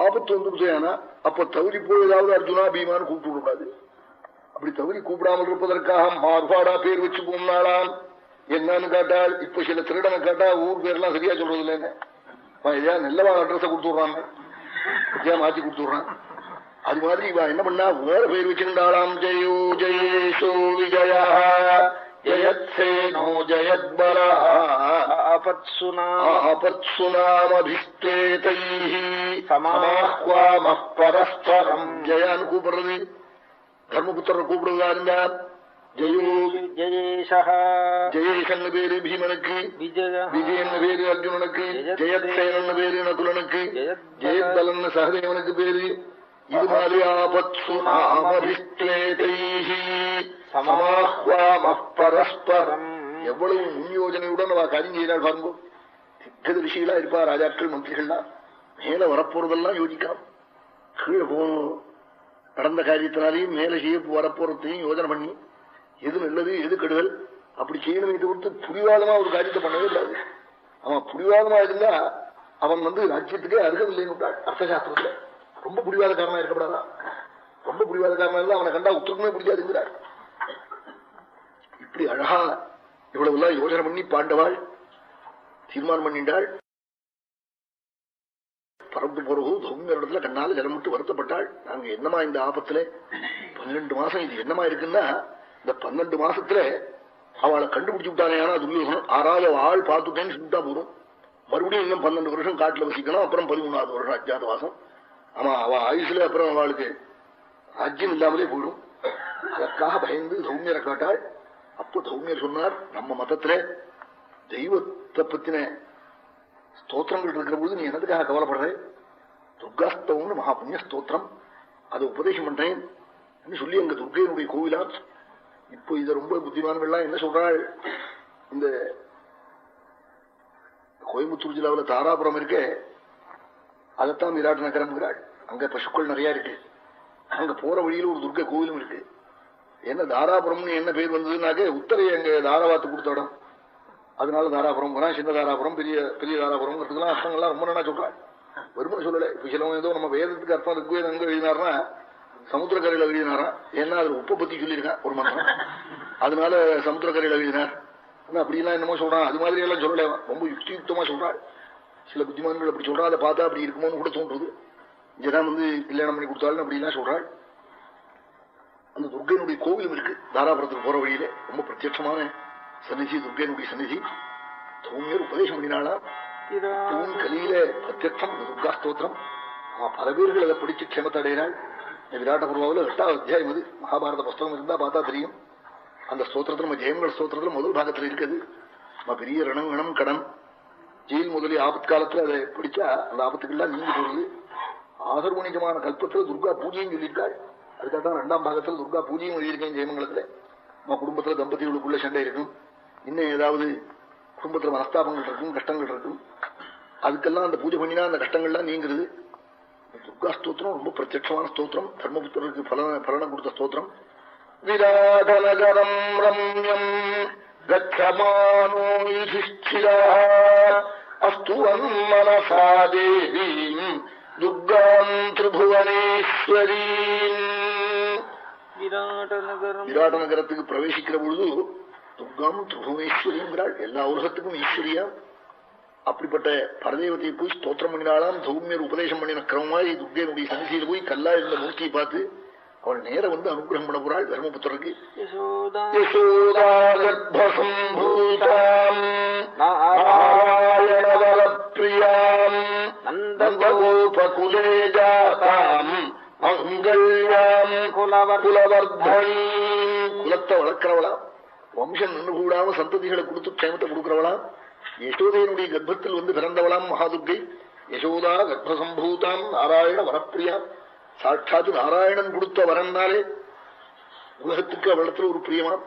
ஆபத்து வந்துடுச்சேனா அப்ப தவறி போய் ஏதாவது அர்ஜுனா பீமான்னு கூப்பிட்டு விடக்கூடாது. அப்படி தவறி கூப்பிடாமல் இருப்பதற்காக மார்பாடா பேர் வச்சு போனாலாம் என்னன்னு கேட்டால் இப்ப சில திருடனை கேட்டா ஊர் பேர்லாம் சரியா சொல்றது இல்லைன்னு எதையா நல்லவா அட்ரஸ் கொடுத்துடுறான் மாத்தி கொடுத்துடுறான் அது மாதிரி இவ என்ன பண்ணா வேற பேர் வச்சிருந்தாளாம். ஜெயோ ஜெயேஷோ விஜயா ஜயத்சேனோ ஜயத்பலா அபத்சுனாமபிஷ்டேதை சமாஹ்வாம பரஸ்பரம். ஜயான்னு பேரு பீமனுக்கு விஜயன் பேரு சகதேவனுக்கு பேரு இது மாதிரி ஆபத்சு ஆமபிஸ்தேதைः பரஸ்பரம். எவ்வளவு முன்யோஜனையுடன் அவ காரியம் செய்கிறாள் பாருங்க. திக்கத இருப்பா ராஜாக்கள் மந்திரிகள்லாம். மேல வரப்போறதெல்லாம் யோசிக்கலாம் கீழே போ. நடந்த காரியத்தினாலையும் மேல செய்ய வரப்போறதையும் யோஜனை பண்ணி. எது நல்லது எது கெடுதல்? அப்படி செய்யணுமே தவிர்த்து புரிவாதமா ஒரு காரியத்தை பண்ணவே இல்லாது அவன் புரிவாதமா இருந்தா அவன் வந்து ராஜ்யத்துக்கே அருகவில்லைன்னு விட்டாள் அர்த்தசாஸ்திரத்துல. ரொம்ப புரிவாதக்காரனா இருக்கப்படாதா ரொம்ப புரிவாதக்காரனா இருந்தா அவனை கண்டா உத்தரமே பிடிக்காதுங்கிறார். இப்படி அழகா இவ்வளவு எல்லாம் யோசனை பண்ணி பாண்டவாள் தீர்மானம் பண்ணிட்டாள். பறந்து பிறகு இடத்துல கண்ணால ஜலமிட்டு வருத்தப்பட்டாள். நாங்க என்னமா இந்த ஆபத்துல? பன்னெண்டு மாசம் இது என்னமா இருக்குன்னா இந்த பன்னெண்டு மாசத்துல அவளை கண்டுபிடிச்சு விட்டானே ஆனா துரியோசனம் ஆறாவது ஆள் பார்த்துட்டேன்னு சொல்லிட்டா போதும். மறுபடியும் இன்னும் பன்னெண்டு வருஷம் காட்டுல வசிக்கணும் அப்புறம் பதிமூணாவது வருஷம் அஜாத வாசம். ஆமா அவ ஆயுசுல அப்புறம் அவளுக்கு ராஜ்யம் இல்லாமலே போயிடும். அதற்காக பயந்து சௌமியரை காட்டாள். அப்போ சௌமியர் சொன்னார் நம்ம மதத்துல தெய்வத்தை பத்தின ஸ்தோத்திரங்கள் இருக்கிற பொழுது நீ என்னதுக்காக கவலைப்படுற? துர்காஸ்தவம்னு மகா புண்ணிய ஸ்தோத்திரம். அதை உபதேசம் பண்றேன் சொல்லி அங்க துர்கையினுடைய கோவிலா இப்போ இத ரொம்ப புத்திமான்கள்லாம் என்ன சொல்றாள்? இந்த கோயம்புத்தூர் ஜில்லாவில் தாராபுரம் இருக்கே அதைத்தான் விராட் நகரம்ங்கிறாள். அங்க பசுக்கள் நிறைய இருக்கு. அங்க போற வழியில ஒரு துர்க்க கோவிலும் இருக்கு. என்ன தாராபுரம்னு என்ன பேர் வந்ததுனாக்க உத்தரையை அங்க தாராவாத்து கொடுத்த இடம். அதனால தாராபுரம் போனா சின்ன தாராபுரம் பெரிய பெரிய தாராபுரம்ங்கிறதுக்கெல்லாம் அர்த்தங்கள்லாம் ரொம்ப நல்லா சொல்றாங்க. வெறுமனை சொல்லலை. இப்ப சிலவங்க ஏதோ நம்ம வேதத்துக்கு அர்த்தம் ருக்வேதம் எங்க எழுதினார்னா சமுத்திரக்கரையில் எழுதினாராம் ஏன்னா அது உப்பை பத்தி சொல்லியிருக்கான் ஒரு மந்திரம். அதனால சமுத்திரக்கரையில எழுதினார். ஆனா அப்படிலாம் என்னமோ சொல்றான். அது மாதிரி எல்லாம் சொல்லல. ரொம்ப யுக்தியுக்தமா சொல்றாள் சில புத்திமான்கள் அப்படி சொல்றா அதை பார்த்தா அப்படி இருக்குமோன்னு கூட தோன்றுது. இங்கதான் வந்து கல்யாணம் பண்ணி கொடுத்தாலும் அப்படிலாம் சொல்றாள். அந்த துர்கையினுடைய கோவிலும் இருக்கு. தாராபுரத்துக்கு போற வழியில. ரொம்ப பிரத்யட்சமான சன்னிதி துர்கையினுடைய சன்னிதி. தௌமியர் உபதேசம் பண்ணினாளா? தூண் கலியில பிரத்யட்சம் துர்கா ஸ்தோத்திரம். அவன் பல பேர்கள் அதை படிச்சு க்ஷமத்தை அடையினாள் விராட்ட பருவாவில் எட்டாவது அத்தியாயம் அது மகாபாரத புஸ்தகம் இருந்தா பார்த்தா தெரியும். அந்த ஸ்தோத்திரத்துல நம்ம ஜெயமங்கள் ஸ்தோத்திரத்துல முதல் பாகத்துல இருக்குது. நம்ம பெரிய ரணம் கணம் கடன். ஜெயில் முதலிய ஆபத் காலத்துல அதை படிச்சா அந்த ஆபத்துக்கெல்லாம் நீங்கி போகுது ஆதர்வணிகமான கல்பத்துல துர்கா பூஜையும் சொல்லியிருக்காள் அதுக்காக தான் ரெண்டாம் பாகத்துல துர்கா பூஜையும் எழுதியிருக்கேன் ஜெயமங்கலத்துல. நம்ம குடும்பத்துல தம்பதிகளுக்குள்ள சண்டை இருக்கும். இன்னும் ஏதாவது குடும்பத்துல மனஸ்தாபங்கள் இருக்கும் கஷ்டங்கள் இருக்கும். அதுக்கெல்லாம் அந்த பூஜை பண்ணினா அந்த கஷ்டங்கள்லாம் நீங்கிறது. துர்கா ஸ்தோத்திரம் ரொம்ப பிரத்யட்சமான ஸ்தோத்திரம். தர்மபுத்திரருக்கு பலன பலனை கொடுத்த ஸ்தோத்திரம். விராடநகரம் ரம்யம் கச்சமானோ யுதிஷ்டிரா அஸ்து மனசா தேவீம் துர்காம் விராட்டநகரம். விராட நகரத்துக்கு பிரவேசிக்கிற பொழுது துர்காம் திரிபுவனேஸ்வரிங்கிறாள் எல்லா உலகத்துக்கும் ஈஸ்வரியா. அப்படிப்பட்ட பரதேவத்தை போய் ஸ்தோத்திரம் பண்ணினாலாம் சௌமியர் உபதேசம் பண்ணின கிரமமாய் துர்கையினுடைய சன்னிதியில் போய் கல்லா இருந்த மூர்த்தியை பார்த்து அவள் நேர வந்து அனுகிரகம் பண்ண போறாள் தர்மபுத்திரருக்கு. யசோதா. யசோதா கர்ப்பசம்பூதாம் குலத்தை வளர்க்கிறவளா? வம்சம் நின்று கூடாம சந்ததிகளை கொடுத்து க்ஷேமத்தை கொடுக்கிறவளா? யசோதையனுடைய கர்ப்பத்தில் வந்து பிறந்தவளாம் மகாதுர்கை. யசோதா கர்ப்பசம்பூதாம் நாராயண வரப்பிரியா. சாட்சாத்து நாராயணன் கொடுத்த வரன்னாலே உலகத்துக்கு அவளத்துல ஒரு பிரியமா?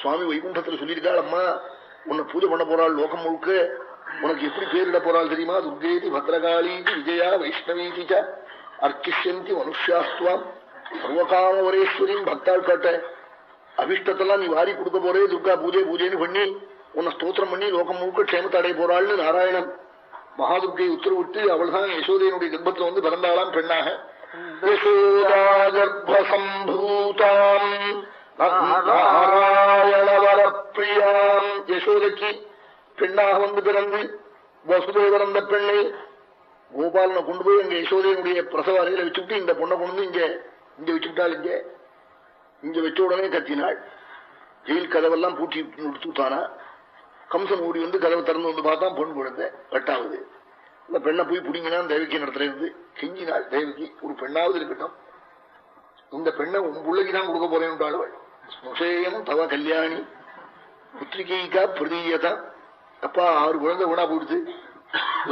சுவாமி வைகுண்டத்துல சொல்லியிருக்காள் அம்மா உன்னை பூஜை பண்ண போறாள் லோகம் முழுக்க உனக்கு எப்படி பேரிட போறாள் தெரியுமா? துர்கேதி பத்ரகாளீதி விஜயா வைஷ்ணவீதி ச அர்ச்சிஷ்யந்தி மனுஷாஸ்துவாம் சர்வகாமவரேஸ்வரியும் பக்தாள் காட்ட அபிஷ்டத்தெல்லாம் நீ வாரி கொடுக்க போறே துர்கா பூஜை பூஜைன்னு பண்ணி உன்னை ஸ்தோத்திரம் பண்ணி லோகம் முழுக்க க்ஷேமத்தை அடைய போறாள்னு நாராயணன் மகாதுர்கை உத்தரவிட்டு அவள் தான் யசோதையனுடைய கர்ப்பத்துல வந்து பிறந்தாளாம் பெண்ணாக. யசோதா கர்ப்பசம்பூதாம் நாராயணவரப்பிரியாம் யசோதைக்கு பெண்ணாக வந்து பிறந்து வசுதேவர் அந்த பெண்ணை கோபாலனை கொண்டு போய் அங்க யசோதையனுடைய பிரசவ அறையில வச்சுட்டு இந்த பொண்ணை கொண்டு வந்து இங்க இங்க வச்சுட்டாள் இங்க. இங்க வச்ச உடனே கத்தினாள். ஜெயில் கதவெல்லாம் பூட்டி விட்டானா. கம்சன் ஓடி வந்து கதவை திறந்து வந்து பார்த்தா பொன் குழந்தை. எட்டாவது இந்த பெண்ணை போய் பிடிங்கினா தேவகி நடத்துல இருந்து கெஞ்சினாள். தேவகி ஒரு பெண்ணாவது இருக்கட்டும். இந்த பெண்ணை உன் பிள்ளைக்கு தான் கொடுக்க போறேன் ஸ்முஷேயம் தவ கல்யாணி. புத்திரிகைக்கா பிரதீயதான் அப்பா ஆறு குழந்தை வினா போடுச்சு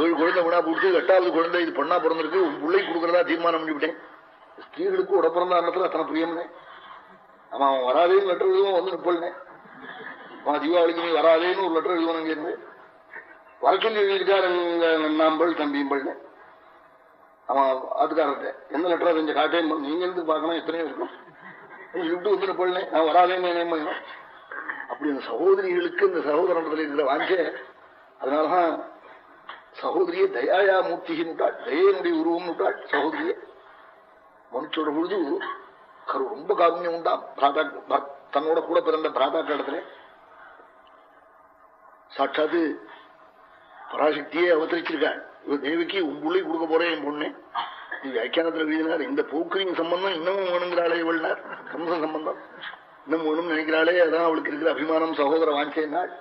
ஏழு குழந்தை வினா போடுச்சு எட்டாவது குழந்தை இது பொண்ணா பிறந்திருக்கு. உன் பிள்ளைக்கு கொடுக்கறதா தீர்மானம் பண்ணிவிட்டேன். ஸ்திரீகளுக்கு உடப்பிறந்த அன்னத்துல அத்தனை பிரியம்னே. அவன் அவன் வராதேன்னு லெட்டர் எழுதுவோம் வந்து நிப்பல்னே. அவன் தீபாவளிக்கு நீ வராதேன்னு ஒரு லெட்டர் எழுதுவோம் அங்க இருந்து. வழக்கில் எழுதியிருக்காரு நம்பள் தம்பியும்பள்னு அவன் அதுக்காரர்கிட்ட எந்த லெட்டரா கொஞ்சம் காட்டேன். நீங்க இருந்து பார்க்கணும் எத்தனையோ இருக்கும். விட்டு வந்து நிப்பல்னே. நான் வராதேன்னு என்ன அப்படி அந்த சகோதரிகளுக்கு இந்த சகோதரத்தில் இருக்கிற வாஞ்ச. அதனாலதான் சகோதரியை தயாயா மூர்த்திகின்றாள் தயனுடைய உருவம் விட்டாள் சகோதரிய. மனுஷோட பொழுது கரு ரொம்ப காருண்யம் உண்டாம். பிராதா தன்னோட கூட பிறந்த பிராதா காலத்துல. சாட்சாத்து பராசக்தியே அவதரிச்சிருக்காள் இவர் தேவிக்கு உங்குள்ளே கொடுக்க போறேன் என் பொண்ணு. நீ வியாக்கியானத்துல எழுதினார் இந்த போக்குரின் சம்பந்தம் இன்னமும் வேணுங்கிறாளே இவள்னார். கம்சன் சம்பந்தம் இன்னும் வேணும்னு நினைக்கிறாளே அதான் அவளுக்கு இருக்கிற அபிமானம் சகோதர வாஞ்சேன்னாள்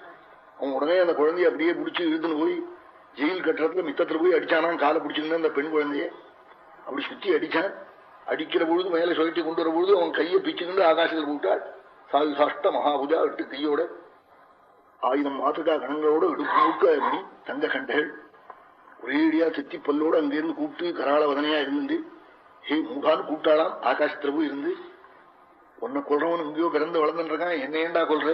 அவன் உடனே அந்த குழந்தைய அப்படியே பிடிச்சி இழுத்துன்னு போய் ஜெயில் கட்டுறதுல மித்தத்துல போய் அடிச்சானான் காலை பிடிச்சிருந்தேன் அந்த பெண் குழந்தைய. அப்படி சுத்தி அடிச்சான். அடிக்கிற பொழுது மேலே சுழட்டி கொண்டு வர பொழுது அவன் கையை பிச்சுக்கிண்டு ஆகாசத்தில் போட்டாள். சாது சாஷ்ட மகாபுஜா எட்டு கையோட ஆயிரம் மாத்துக்கா கணங்களோட இடுப்பு முழுக்க மணி தங்க கண்டைகள். ஒரேடியா செத்தி பல்லோடு அங்கிருந்து கூப்பிட்டு கராள வதனையா இருந்து ஹே மூடான்னு கூப்பிட்டாளாம். ஆகாசத்துல போய் இருந்து உன்னை கொள்றவன் எங்கேயோ பிறந்து வளர்ந்துருக்கான் என்ன ஏண்டா கொள்ற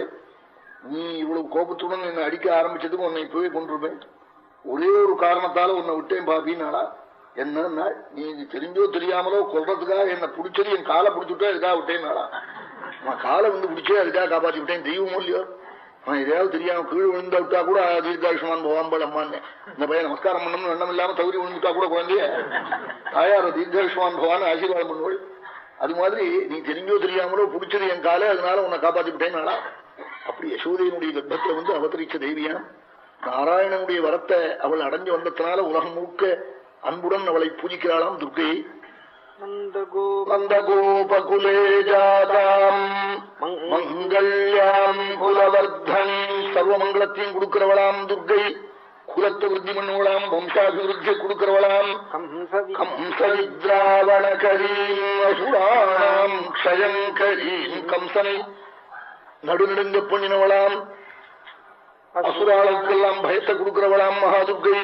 நீ இவ்வளவு கோபத்துடன் என்னை அடிக்க ஆரம்பிச்சதுக்கு உன்னை இப்பவே கொண்டிருப்பேன் ஒரே ஒரு காரணத்தால உன்னை விட்டேன் பாப்பின்னாளா என்ன நீ இது தெரிஞ்சோ தெரியாமலோ கொள்றதுக்காக என்ன பிடிச்சது என் காலை பிடிச்சுட்டா இதுக்காக விட்டேன்னாளா நான்? காலை வந்து பிடிச்சே அதுக்காக காப்பாத்தி விட்டேன் தெய்வம் இல்லையோ? நான் எதையாவது தெரியாம கீழ் விழுந்தா விட்டா கூட தீர்காயுஷ்மான் போவாம்பல் அம்மான்னு. இந்த பையன் நமஸ்காரம் பண்ணணும்னு எண்ணம் இல்லாம தகுதி விழுந்துட்டா கூட குழந்தைய. தாயார தீர்காயுஷ்மான் பவான் ஆசீர்வாதம் பண்ணுவாள். அது மாதிரி நீ தெரிஞ்சோ தெரியாமலோ புடிச்சது என் காலை அதனால உன்னை காப்பாத்திவிட்டேன்னாளா அப்படி யசோதையனுடைய கர்ப்பத்துல வந்து அவதரிச்ச தெய்வியான் நாராயணனுடைய வரத்தை அவள் அடைஞ்சு வந்ததுனால உலகம் முழுக்க அன்புடன் அவளை பூஜிக்கிறாளாம் துர்கை. நந்தகோபகுலே ஜாதாம் மங்கள்யாம் குலவர்தன் சர்வமங்கலத்தையும் கொடுக்கிறவளாம் துர்கை. குலத்தை விருத்தி பண்ணுவளாம் வம்சாபிவிருத்தி கொடுக்கிறவளாம் கம்சவித்ராவணகரீம் அசுராணாம் க்ஷயங்கரீம் கம்சனை நடுநடுங்க பண்ணினவளாம். அசுராளுக்கெல்லாம் பயத்தை கொடுக்கிறவளாம் மகாதுர்கை.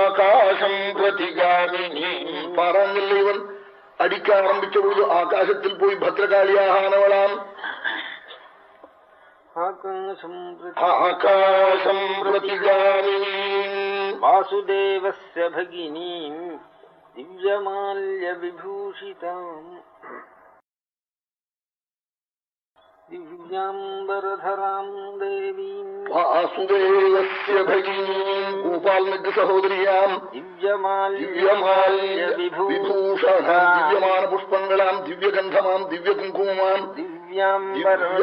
ஆகாசம் பிரதிகாமினி பாராங்கல்ல இவன் அடிக்க ஆரம்பிச்ச பொழுது ஆகாசத்தில் போய் பத்ரகாளியாக ஆனவளாம். आकाशम् प्रति जानीम् वासुदेवस्य भगिनीम् दिव्यमाल्यविभूषिताम् दिव्याम्बरधराम् देवीम् वासुदेवस्य भगिनीम् गोपाल्मिग्रसहोदर्याम् दिव्यमाल्यविभूषणाम् दिव्यमानपुष्पङ्गलाम् दिव्यगन्धमाम् दिव्यकुङ्कुमाम्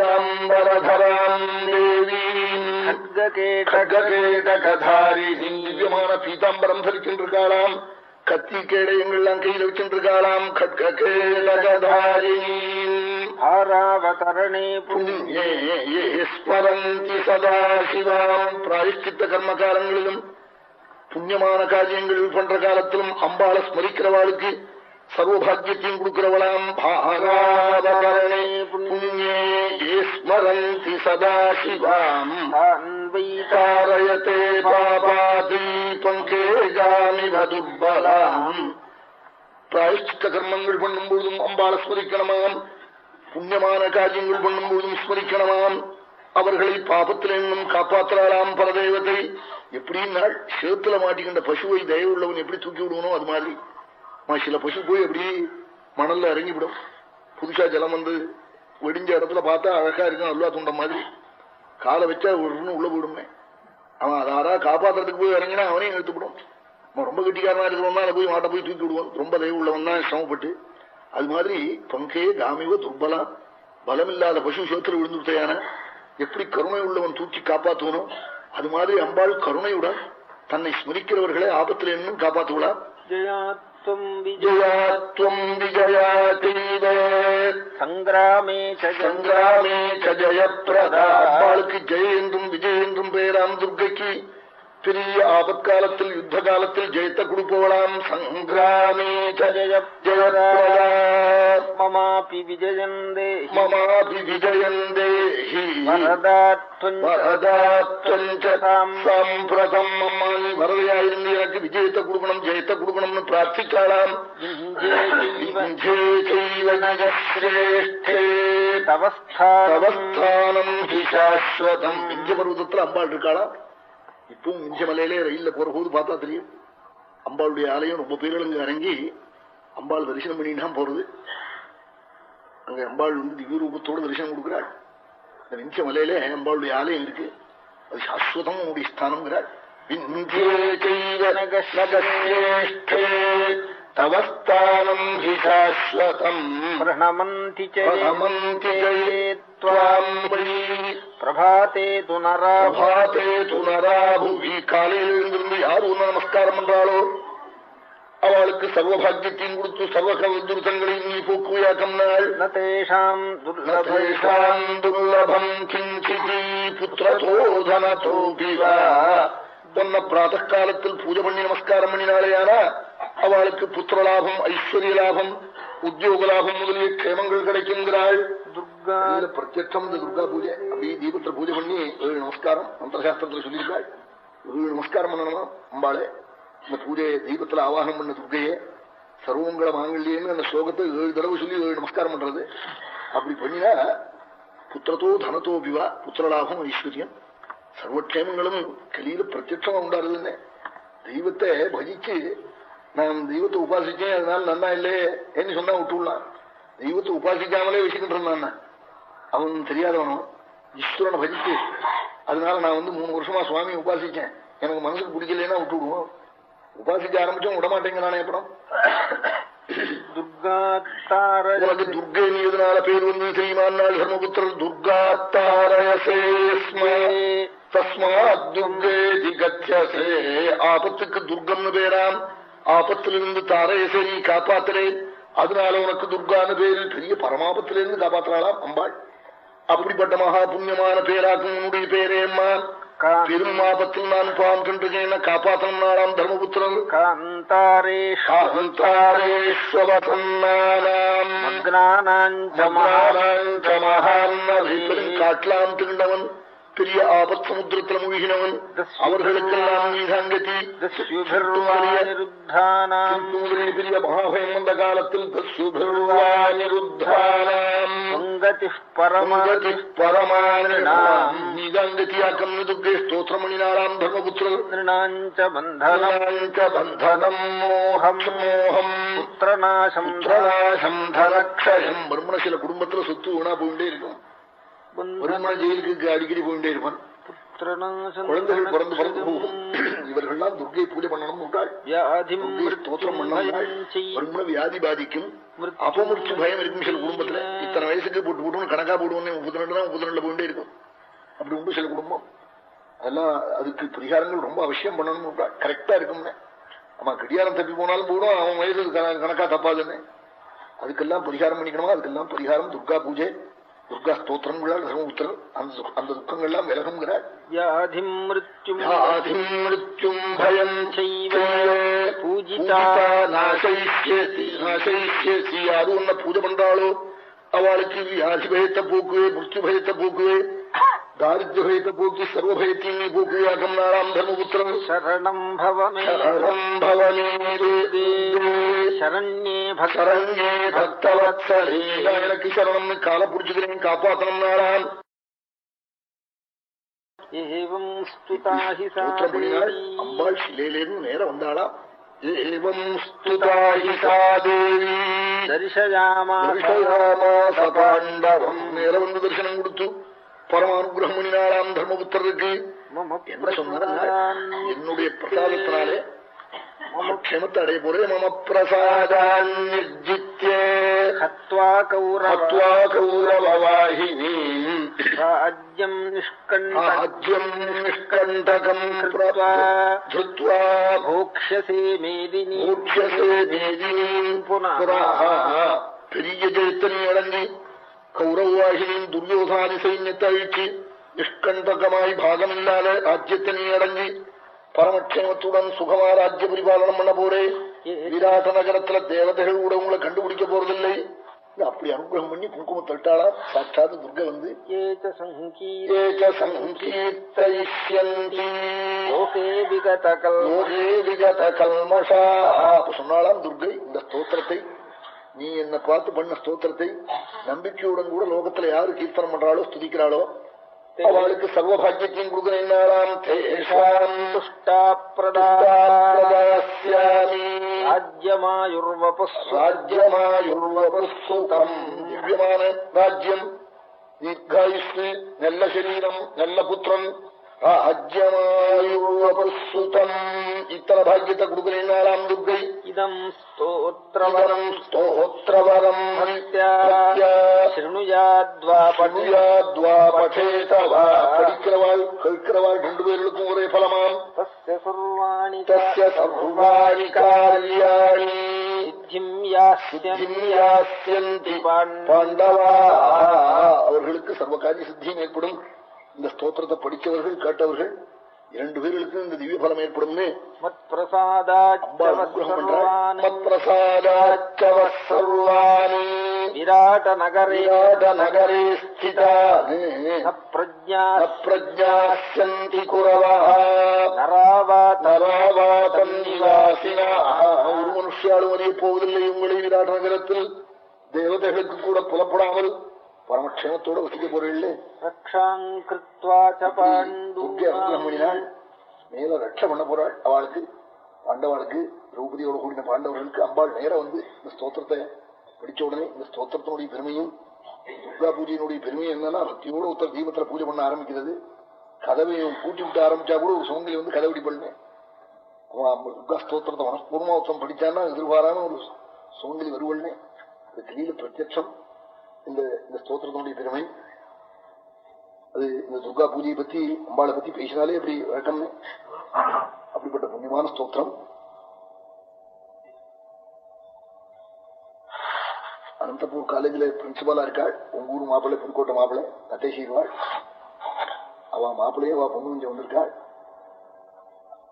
திவ்யாம்பரம்பரதராம் தேவீம் கட்ககேட்டகதாரிணி திவ்யமான பீதாம்பரம் தரிச்சின்றிருக்காளாம் கத்தி கேடயங்கள்லாம் கையில் வச்சின்றிருக்காளாம் கட்ககேடகதாரிணி சதாசிவாம் பிராயஷ்டித்த கர்ம புண்ணியமான காரியங்கள் பண்ற காலத்திலும் அம்பாளை ஸ்மரிக்கிறவாளுக்கு சர்வபாகியத்தையும் கொடுக்கிறவளாம் பாராவரணே புண்ணியே ஸ்மரந்தி சதா சிவாம் தாரயத்தே பாபாதி பங்கே ஜாமிவ துர்பலாம் பிராயஷ்டித்த கர்மங்கள் பண்ணும் பொழுதும் அம்பாள ஸ்மரிக்கணுமாம் புண்ணியமான காரியங்கள் பண்ணும் போதும் ஸ்மரிக்கணுமாம் அவர்களை பாபத்தில் இன்னும் காப்பாற்றலாம் பரதெய்வத்தை எப்படின்னா சேத்துல மாட்டிக்கின்ற பசுவை தயவுள்ளவன் எப்படி தூக்கி விடுவனோ அது மாதிரி சில பசு போய் எப்படி மணல்ல இறங்கிவிடும். புதுசா ஜலம் வந்து வெடிஞ்ச இடத்துல பார்த்தா அழகா இருக்கும் அல்லா துண்ட மாதிரி. காலை வச்சா ஒருன்னு உள்ள போயிடுமே. அவன் அதாரா காப்பாத்துறதுக்கு போய் இறங்கினா அவனையும் எடுத்துவிடும் அவன் ரொம்ப கெட்டிக்காரனா இருக்கிறவன் அதை போய் மாட்டை போய் தூக்கி விடுவான். ரொம்ப தயவு உள்ளவன் தான் சிரமப்பட்டு. அது மாதிரி பங்கே காமிவ துர்பலா பலமில்லாத பசு சோத்திர விழுந்துட்டான எப்படி கருணை உள்ளவன் தூக்கி காப்பாற்றுவனோ அது மாதிரி அம்பாள் கருணையுடன் தன்னை ஸ்மரிக்கிறவர்களை ஆபத்தில் இன்னும் காப்பாற்றுவளா சங்கிராமே சங்கிராமே ஜெயப்பிரதா அம்பாளுக்கு ஜெய என்றும் விஜய் என்றும் பெயராம் துர்க்கைக்கு பெரிய ஆபத்காலத்தில் யுத்த காலத்தில் ஜெயத்தை கொடுப்பவளாம் சங்கிராமே மமாபி விஜயம் தேஹி மமாபி வரதாத்வஞ்சதாம் சம்பிரதம் அம்மா நீ வரவையாயிருந்து எனக்கு விஜயத்தை கொடுக்கணும் ஜெயத்தை கொடுக்கணும்னு பிரார்த்திச்சாளாம் தவஸ்தானம் அவஸ்தானம் ஹி சாஸ்வதம் மிஞ்ச பருவதத்துல அம்பாள் இருக்காளா இப்பவும் மிஞ்ச மலையிலே ரயில்ல போற போது பார்த்தா தெரியும். அம்பாளுடைய ஆலயம் ரொம்ப பேர்கள் இறங்கி அம்பாள் தரிசனம் பண்ணிட்டு போறது. அங்க அம்பாள் வந்து திவ்ய ரூபத்தோட தரிசனம் கொடுக்கிறாள். இந்த நிஞ்ச மலையில அம்பாளுடைய ஆலயம் இருக்கு. அது சாஸ்வதம் உடைய ஸ்தானம்ங்கிறாள். விஞ்சே செய்வ நகஸ்ரேஷ்டே தவஸ்தானம் ஹி சாஸ்வதம் பிரணமந்தி பிரமந்தி த்வாம் பிரபாதே து நரா பிரபாதே துணராபுவி காலையில் எழுந்திருந்து யார் உன்ன நமஸ்காரம் பண்றாளோ அவளுக்கு சர்வபாகியத்தையும் கொடுத்து சர்வ துருத்தங்களையும் நீ போக்குவையாக்கம் நாள் ந தேஷாம் தேஷாம் துர்லபம் கிஞ்சிதி புத்திரதோதனதோபிவா பொன்ன பிராத காலத்தில் பூஜை பண்ணி நமஸ்காரம் பண்ணினாலேயானா அவளுக்கு புத்திரலாபம் ஐஸ்வர்ய லாபம் உத்தியோக லாபம் முதலிய க்ஷேமங்கள் கிடைக்குங்கிறாள் துர்கா பிரத்யட்சம் இந்த துர்கா பூஜை. அப்படியே தீபத்துல பூஜை பண்ணி ஏழு நமஸ்காரம் மந்திரசாஸ்திரத்துல சொல்லியிருக்காள். ஏழு நமஸ்காரம் பண்ணணுமா? அம்பாளே இந்த பூஜையை தீபத்துல ஆவாகனம் பண்ண துர்கையே சர்வங்கள மாங்கல்யன்னு அந்த ஸ்லோகத்தை ஏழு தடவை சொல்லி ஏழு நமஸ்காரம் பண்றது. அப்படி பண்ணினா புத்திரத்தோ தனத்தோ பிவா புத்திரலாபம் ஐஸ்வர்யம். சர்வக்ஷேமங்களும் கலியில பிரத்யட்சமா உண்டாருதுன்னு தெய்வத்தை பஜிச்சு நான் தெய்வத்தை உபாசிச்சேன் அதனால நன்னா இல்லையே என்ன சொன்னா விட்டுவிடலாம் தெய்வத்தை உபாசிக்காமலே வச்சுக்கிட்டு இருந்தான். அவன் தெரியாதவனும் ஈஸ்வரனை பஜிச்சு அதனால நான் வந்து மூணு வருஷமா சுவாமி உபாசிச்சேன். எனக்கு மனசுக்கு பிடிக்கலன்னா விட்டு விடுவோம். உபாசிக்க ஆரம்பிச்சோம் விடமாட்டேங்கிறானே அப்புறம். துர்கா உனக்கு துர்கை மீதுனால பேர் வந்து தெரியுமானால் தர்மபுத்திரர் துர்கா தாரயசேஸ்மே தஸ்மாத் துர்கேதி கச்சசே ஆபத்துக்கு துர்கம்னு பேராம். ஆபத்திலிருந்து தாரயசே நீ காப்பாத்துறே அதனால உனக்கு துர்கான்னு பேரு பெரிய பரமாபத்திலிருந்து காப்பாத்துறாளாம் அம்பாள். அப்படிப்பட்ட மகா புண்ணியமான பேராக்கும் உன்னுடைய பேரேம்மா பெரும் ஆபத்தில் நான் பாம் கண்டிருக்கேன் காப்பாத்தணும் நாளாம் தர்மபுத்திரன். காட்டலாம் திருண்டவன் பெரிய ஆபத் சமுத்திரத்துல மூழ்கினவன். அவர்களுக்கெல்லாம் நீதாங்கதி பெரிய மகாபயம் வந்த காலத்தில் நீதாங்கதியாக்கம் துர்கே ஸ்தோத்திரம் மணினாராம் தர்மபுத்திரன் நிருணாஞ்ச பந்தனம். பந்தனம். மோகம். மோகம். புத்திரநாசம். தனக்ஷயம். பிரம்மண சில குடும்பத்துல சொத்து வீணா போயிட்டே இருக்கும். பிரம்மண ஜெயிலுக்கு அடிக்கடி போயிட்டே இருப்பான் குழந்தைகள் பிறந்து பிறந்து போகும் இவர்கள்லாம் துர்கை பூஜை பண்ணணும் ஸ்தோத்திரம் பிரம்மண வியாதி பாதிக்கும் அபமுடிச்சு பயம் இருக்கும் சில குடும்பத்துல இத்தனை வயசுக்கு போட்டு போட்டு கணக்கா போடுவோம் முப்பத்தி ரெண்டு முப்பத்தி ரெண்டுல போயிட்டே இருக்கும் அப்படி உண்டு சில குடும்பம் அதெல்லாம் அதுக்கு பரிகாரங்கள் ரொம்ப அவசியம் பண்ணணும் கரெக்டா இருக்கும்னு ஆமா கடியாரம் தப்பி போனாலும் போடும் அவன் வயசு கண- கணக்கா தப்பாதுன்னு அதுக்கெல்லாம் பரிகாரம் பண்ணிக்கணுமா அதுக்கெல்லாம் பரிகாரம் துர்கா பூஜை துர்கா ஸ்தோத்திரங்களால் தர்மபுத்திரன் அந்த அந்த துக்கங்கள்லாம் விலகுங்கிறார் வியாதிம் மிருத்யும் வியாதிம் மிருத்யும் பயம் பூஜிதா நாசயிஷ்யசி நாசயிஷ்யசி யாரு உன்னை பூஜை பண்றாளோ? அவளுக்கு வியாதி பயத்தை போக்குவே மிருத்யு பயத்தை போக்குவே. தாரித்ய பயத்தை போக்கி சர்வ பயத்தையும் நீ போக்குவையாக்கம் நாளாம் தர்மபுத்திரன் சரணம் பவமே. சரணம் பவனீரே சரண்யே சரண்யே பக்தவத்சலே. நான் எனக்கு சரணம்னு கால புடிச்சுக்கிறேன் காப்பாத்தனம் நாளாம். ஏவம் ஸ்துதாஹி ஸ்தோத்திரம் பண்ணினாள் பரமானுகிரகமணினாராம் தர்மபுத்தருக்கு என்ன சொன்னார்? என்னுடைய பிரசாதத்தினாலே க்ஷமத்தை அடைய போறே மம பிரசாதாஜித்யௌரவாஹினீம் நிஷ்கண்டகம் மோக்ஷசே மேதினி மோக்ஷசே மேதினி புனராக பெரிய ஜெயத்தனி அடங்கி കൗരവവാഹിനിയും ദുര്യോധാന സൈന്യത്തെ അഴിച്ച് നിഷ്കണ്ടകമായി ഭാഗമില്ലാതെ രാജ്യത്തെ നീയടങ്ങി പരമക്ഷേമത്തുടൻ സുഖമാ രാജ്യപരിപാലനം പണ പോലെ വിരാട നഗരത്തിലെ ദേവതകളൂടെ ഉള്ള കണ്ടുപിടിക്ക പോറതില്ലേ அப்படி அனுகிரகம் பண்ணி குங்குமம் தட்டாளா சாட்சாத் துர்கை வந்து சொன்னாலாம் துர்கை இந்த ஸ்தோத்திரத்தை நீ என்ன பார்த்து பண்ண ஸ்தோத்திரத்தை நம்பிக்கையுடன் கூட லோகத்துல யாரு கீர்த்தனம் பண்றாளோ ஸ்துதிக்கிறாளோ அவளுக்கு சர்வபாகியத்தையும் கொடுக்கிறேன் ராஜ்யம். நீர்காயுஷ்ணு நல்ல சரீரம் நல்ல புத்திரன். அஜமாயுவபஸ்சுதம் இத்தனை பாக்கியத்தை கொடுக்கிறேன்னாலாம் துர்கை. இதம் ஸ்தோத்ரவரம் ஸ்தோத்ரவரம் படியாத்வாபேதவா படிக்கிறவாள் கேட்கிறவாள் ரெண்டு பேர்களுக்கும் ஒரே பலமாம். சர்வாணி சர்வாணி காரியாணி. பாண்டவா. அவர்களுக்கு சர்வ காரிய சித்தியும் ஏற்படும். இந்த ஸ்தோத்திரத்தை படித்தவர்கள் கேட்டவர்கள் இரண்டு பேர்களுக்கும் இந்த திவ்ய பலம் ஏற்படும் விராட நகரே நகரே ஸ்திதா. பிரஜாசந்தி குரவா நராவா நராவா தன் நிவாசினா ஒரு மனுஷியாளுவனே போவதில்லை உங்களை விராட நகரத்தில் தேவதைகளுக்கு கூட புலப்படாமல் பரமக்ஷேமத்தோட வசிக்க போறீள் அனுகிரகம் பண்ணினாள் மேல ரட்ச பண்ண போறாள் அவளுக்கு பாண்டவாளுக்கு திரௌபதியோட கூடின பாண்டவர்களுக்கு அம்பாள் நேரம் வந்து இந்த ஸ்தோத்திரத்தை படிச்ச உடனே இந்த ஸ்தோத்திரத்தினுடைய பெருமையும் துர்கா பூஜையினுடைய பெருமையும் என்னன்னா பக்தியோட உத்தர தீபத்துல பூஜை பண்ண ஆரம்பிக்கிறது. கதவையும் பூட்டி விட்டு ஆரம்பிச்சா கூட ஒரு சுமங்கலி வந்து கதவடி பண்ணேன் அவன் துர்கா ஸ்தோத்திரத்தை மனப்பூர்வமா ஒருத்தன் படிச்சான்னா எதிர்பாராம ஒரு சுமங்கலி வருவல்னே. இது தெரியல பிரத்யட்சம். இந்த இந்த ஸ்தோத்திரத்தினுடைய பெருமை. அது இந்த துர்கா பூஜையை பத்தி அம்பாளை பத்தி பேசினாலே அப்படி வழக்கம். அப்படிப்பட்ட புண்ணியமான ஸ்தோத்திரம். அனந்தபூர் காலேஜில் பிரின்சிபலா இருக்காள். உங்க ஊர் மாப்பிள்ளை புதுக்கோட்டை மாப்பிள்ளை தட்டை செய்வாள் அவ மாப்பிள்ளையே அவ பொண்ணு கொஞ்சம் வந்திருக்காள்.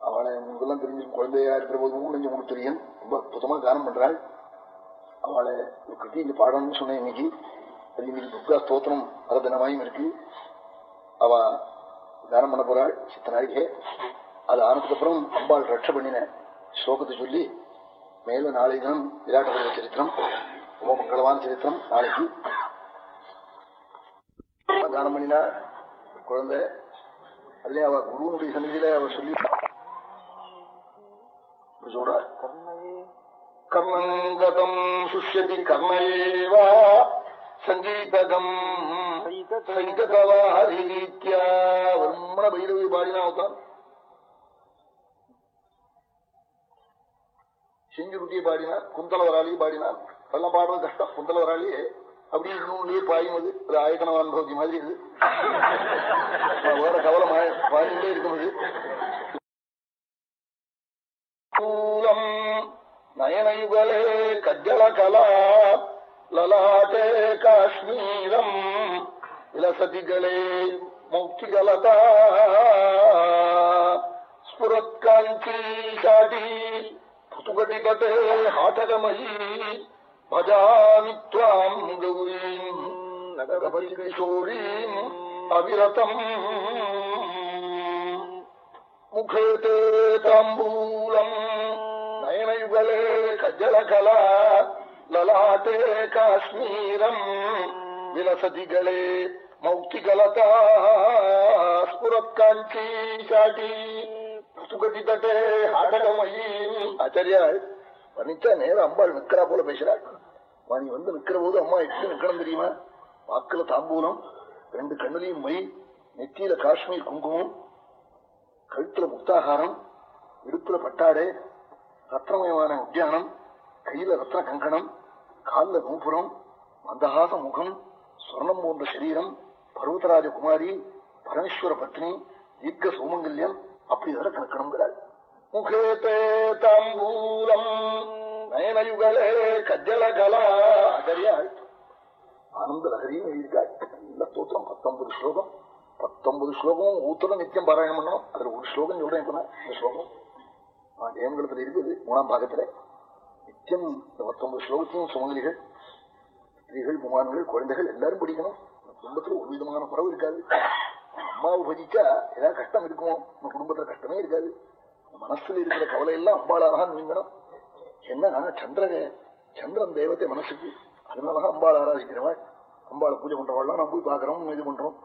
அவளை உங்களுக்கெல்லாம் தெரிஞ்சு குழந்தையா இருக்கிற போது கொஞ்சம் உங்களுக்கு தெரியும். ரொம்ப அற்புதமா கானம் பண்றாள். அவளை ஒரு கட்டி பாடம்னு பாடணும்னு சொன்னேன் இன்னைக்கு. அது துர்கா ஸ்தோத்திரம் வரதனமாயும் இருக்கு. அவ தானம் பண்ண போறாள் சித்தநாயகே அது ஆனதுக்கு அப்புறம் அம்பாள் ரட்ச பண்ணின ஸ்லோகத்தை சொல்லி மேல நாளை தினம் விராட்டபுர சரித்திரம் ரொம்ப மங்களமான சரித்திரம் நாளைக்கு. தானம் பண்ணினா குழந்தை அதுலயே அவ குருவனுடைய சன்னிதியில அவ சொல்லி இப்படி சொல்றா. கர்ணங்கதம் சுஷ்யதி கர்மேவா சங்கீதகம் சங்கதவாரீத்யா வருமண பைரவி பாடினா செஞ்சுருட்டியை பாடினார் குந்தல பாடினார். அதெல்லாம் பாடுறது கஷ்டம் குந்தல அப்படி இன்னொன்னு பாயும் அது அது அனுபவத்தி மாதிரி இது. வேற இருக்கும் நயனயுகலே கலா லலாட்டே காஷ்மீரம். இலசதிகளே மௌக்திகலதா ஸ்புரத்காந்தி சாடி புதுகடிபதே ஹாட்டகமயி பஜாமி த்வாம் கௌரீம் நகரபதி கிஷோரீம் அவிரதம். முகேதே தாம்பூலம் நயனயுகலே கஜலகலா. லலாட்டே காஷ்மீரம் விலசதிகளே மௌக்திகலதா ஸ்புரத்காந்தி சாடி சுகதித்தட்டே ஆடகமயி ஆச்சாரியாள் வர்ணிச்சா நேரம் அம்பாள் நிக்கிறா போல பேசுறாள் வாணி வந்து நிக்கிற போது அம்மா எப்படி நிக்கணும் தெரியுமா? வாக்குல தாம்பூலம் ரெண்டு கண்ணுலையும் மை நெத்தியில காஷ்மீர் குங்குமம் கழுத்துல முக்தாகாரம் இடுப்புல பட்டாடை ரத்னமயமான உத்தியானம் கையில ரத்ன கங்கணம் காலில் நூபுரம் மந்தஹாச முகம் சொர்ணம் போன்ற சரீரம் பர்வதராஜ குமாரி பரமேஸ்வர பத்னி தீர்க்க சோமங்கல்யம் அப்படி வேற கணக்கணுங்கிறாள் முகே தே தாம்பூலம் நயனயுகலே கஜ்ஜல கலா அகரியாள் ஆனந்த லகரியும் எழுதியிருக்காள். நல்ல ஸ்தோத்திரம். பத்தொன்பது ஸ்லோகம். பத்தொன்பது ஸ்லோகமும் ஊத்தரம் நித்தியம் பாராயணம் பண்ணணும். அதுல ஒரு ஸ்லோகம் சொல்றேன் இப்ப நான், இந்த ஸ்லோகம். ஜெயமங்கலத்துல இருக்குது. மூணாம் பாகத்துல. நித்தியம் இந்த பத்தொன்பது ஸ்லோகத்தையும் சுமங்கலிகள் ஸ்திரீகள் குமாரங்கள் குழந்தைகள் எல்லாரும் படிக்கணும். குடும்பத்துல ஒரு விதமான குறவு இருக்காது. அம்மாவை பஜிச்சா ஏதாவது கஷ்டம் இருக்குமோ? நம்ம குடும்பத்துல கஷ்டமே இருக்காது. மனசுல இருக்கிற கவலை எல்லாம் அம்பாளாராக நீங்கணும். என்ன சந்திர சந்திரன் தெய்வத்தை மனசுக்கு அதனாலதான் அம்பாள் ஆராதிக்கிறவள். அம்பாளை பூஜை பண்றவாள்லாம் நான் போய் பாக்குறோம் இது பண்றோம்.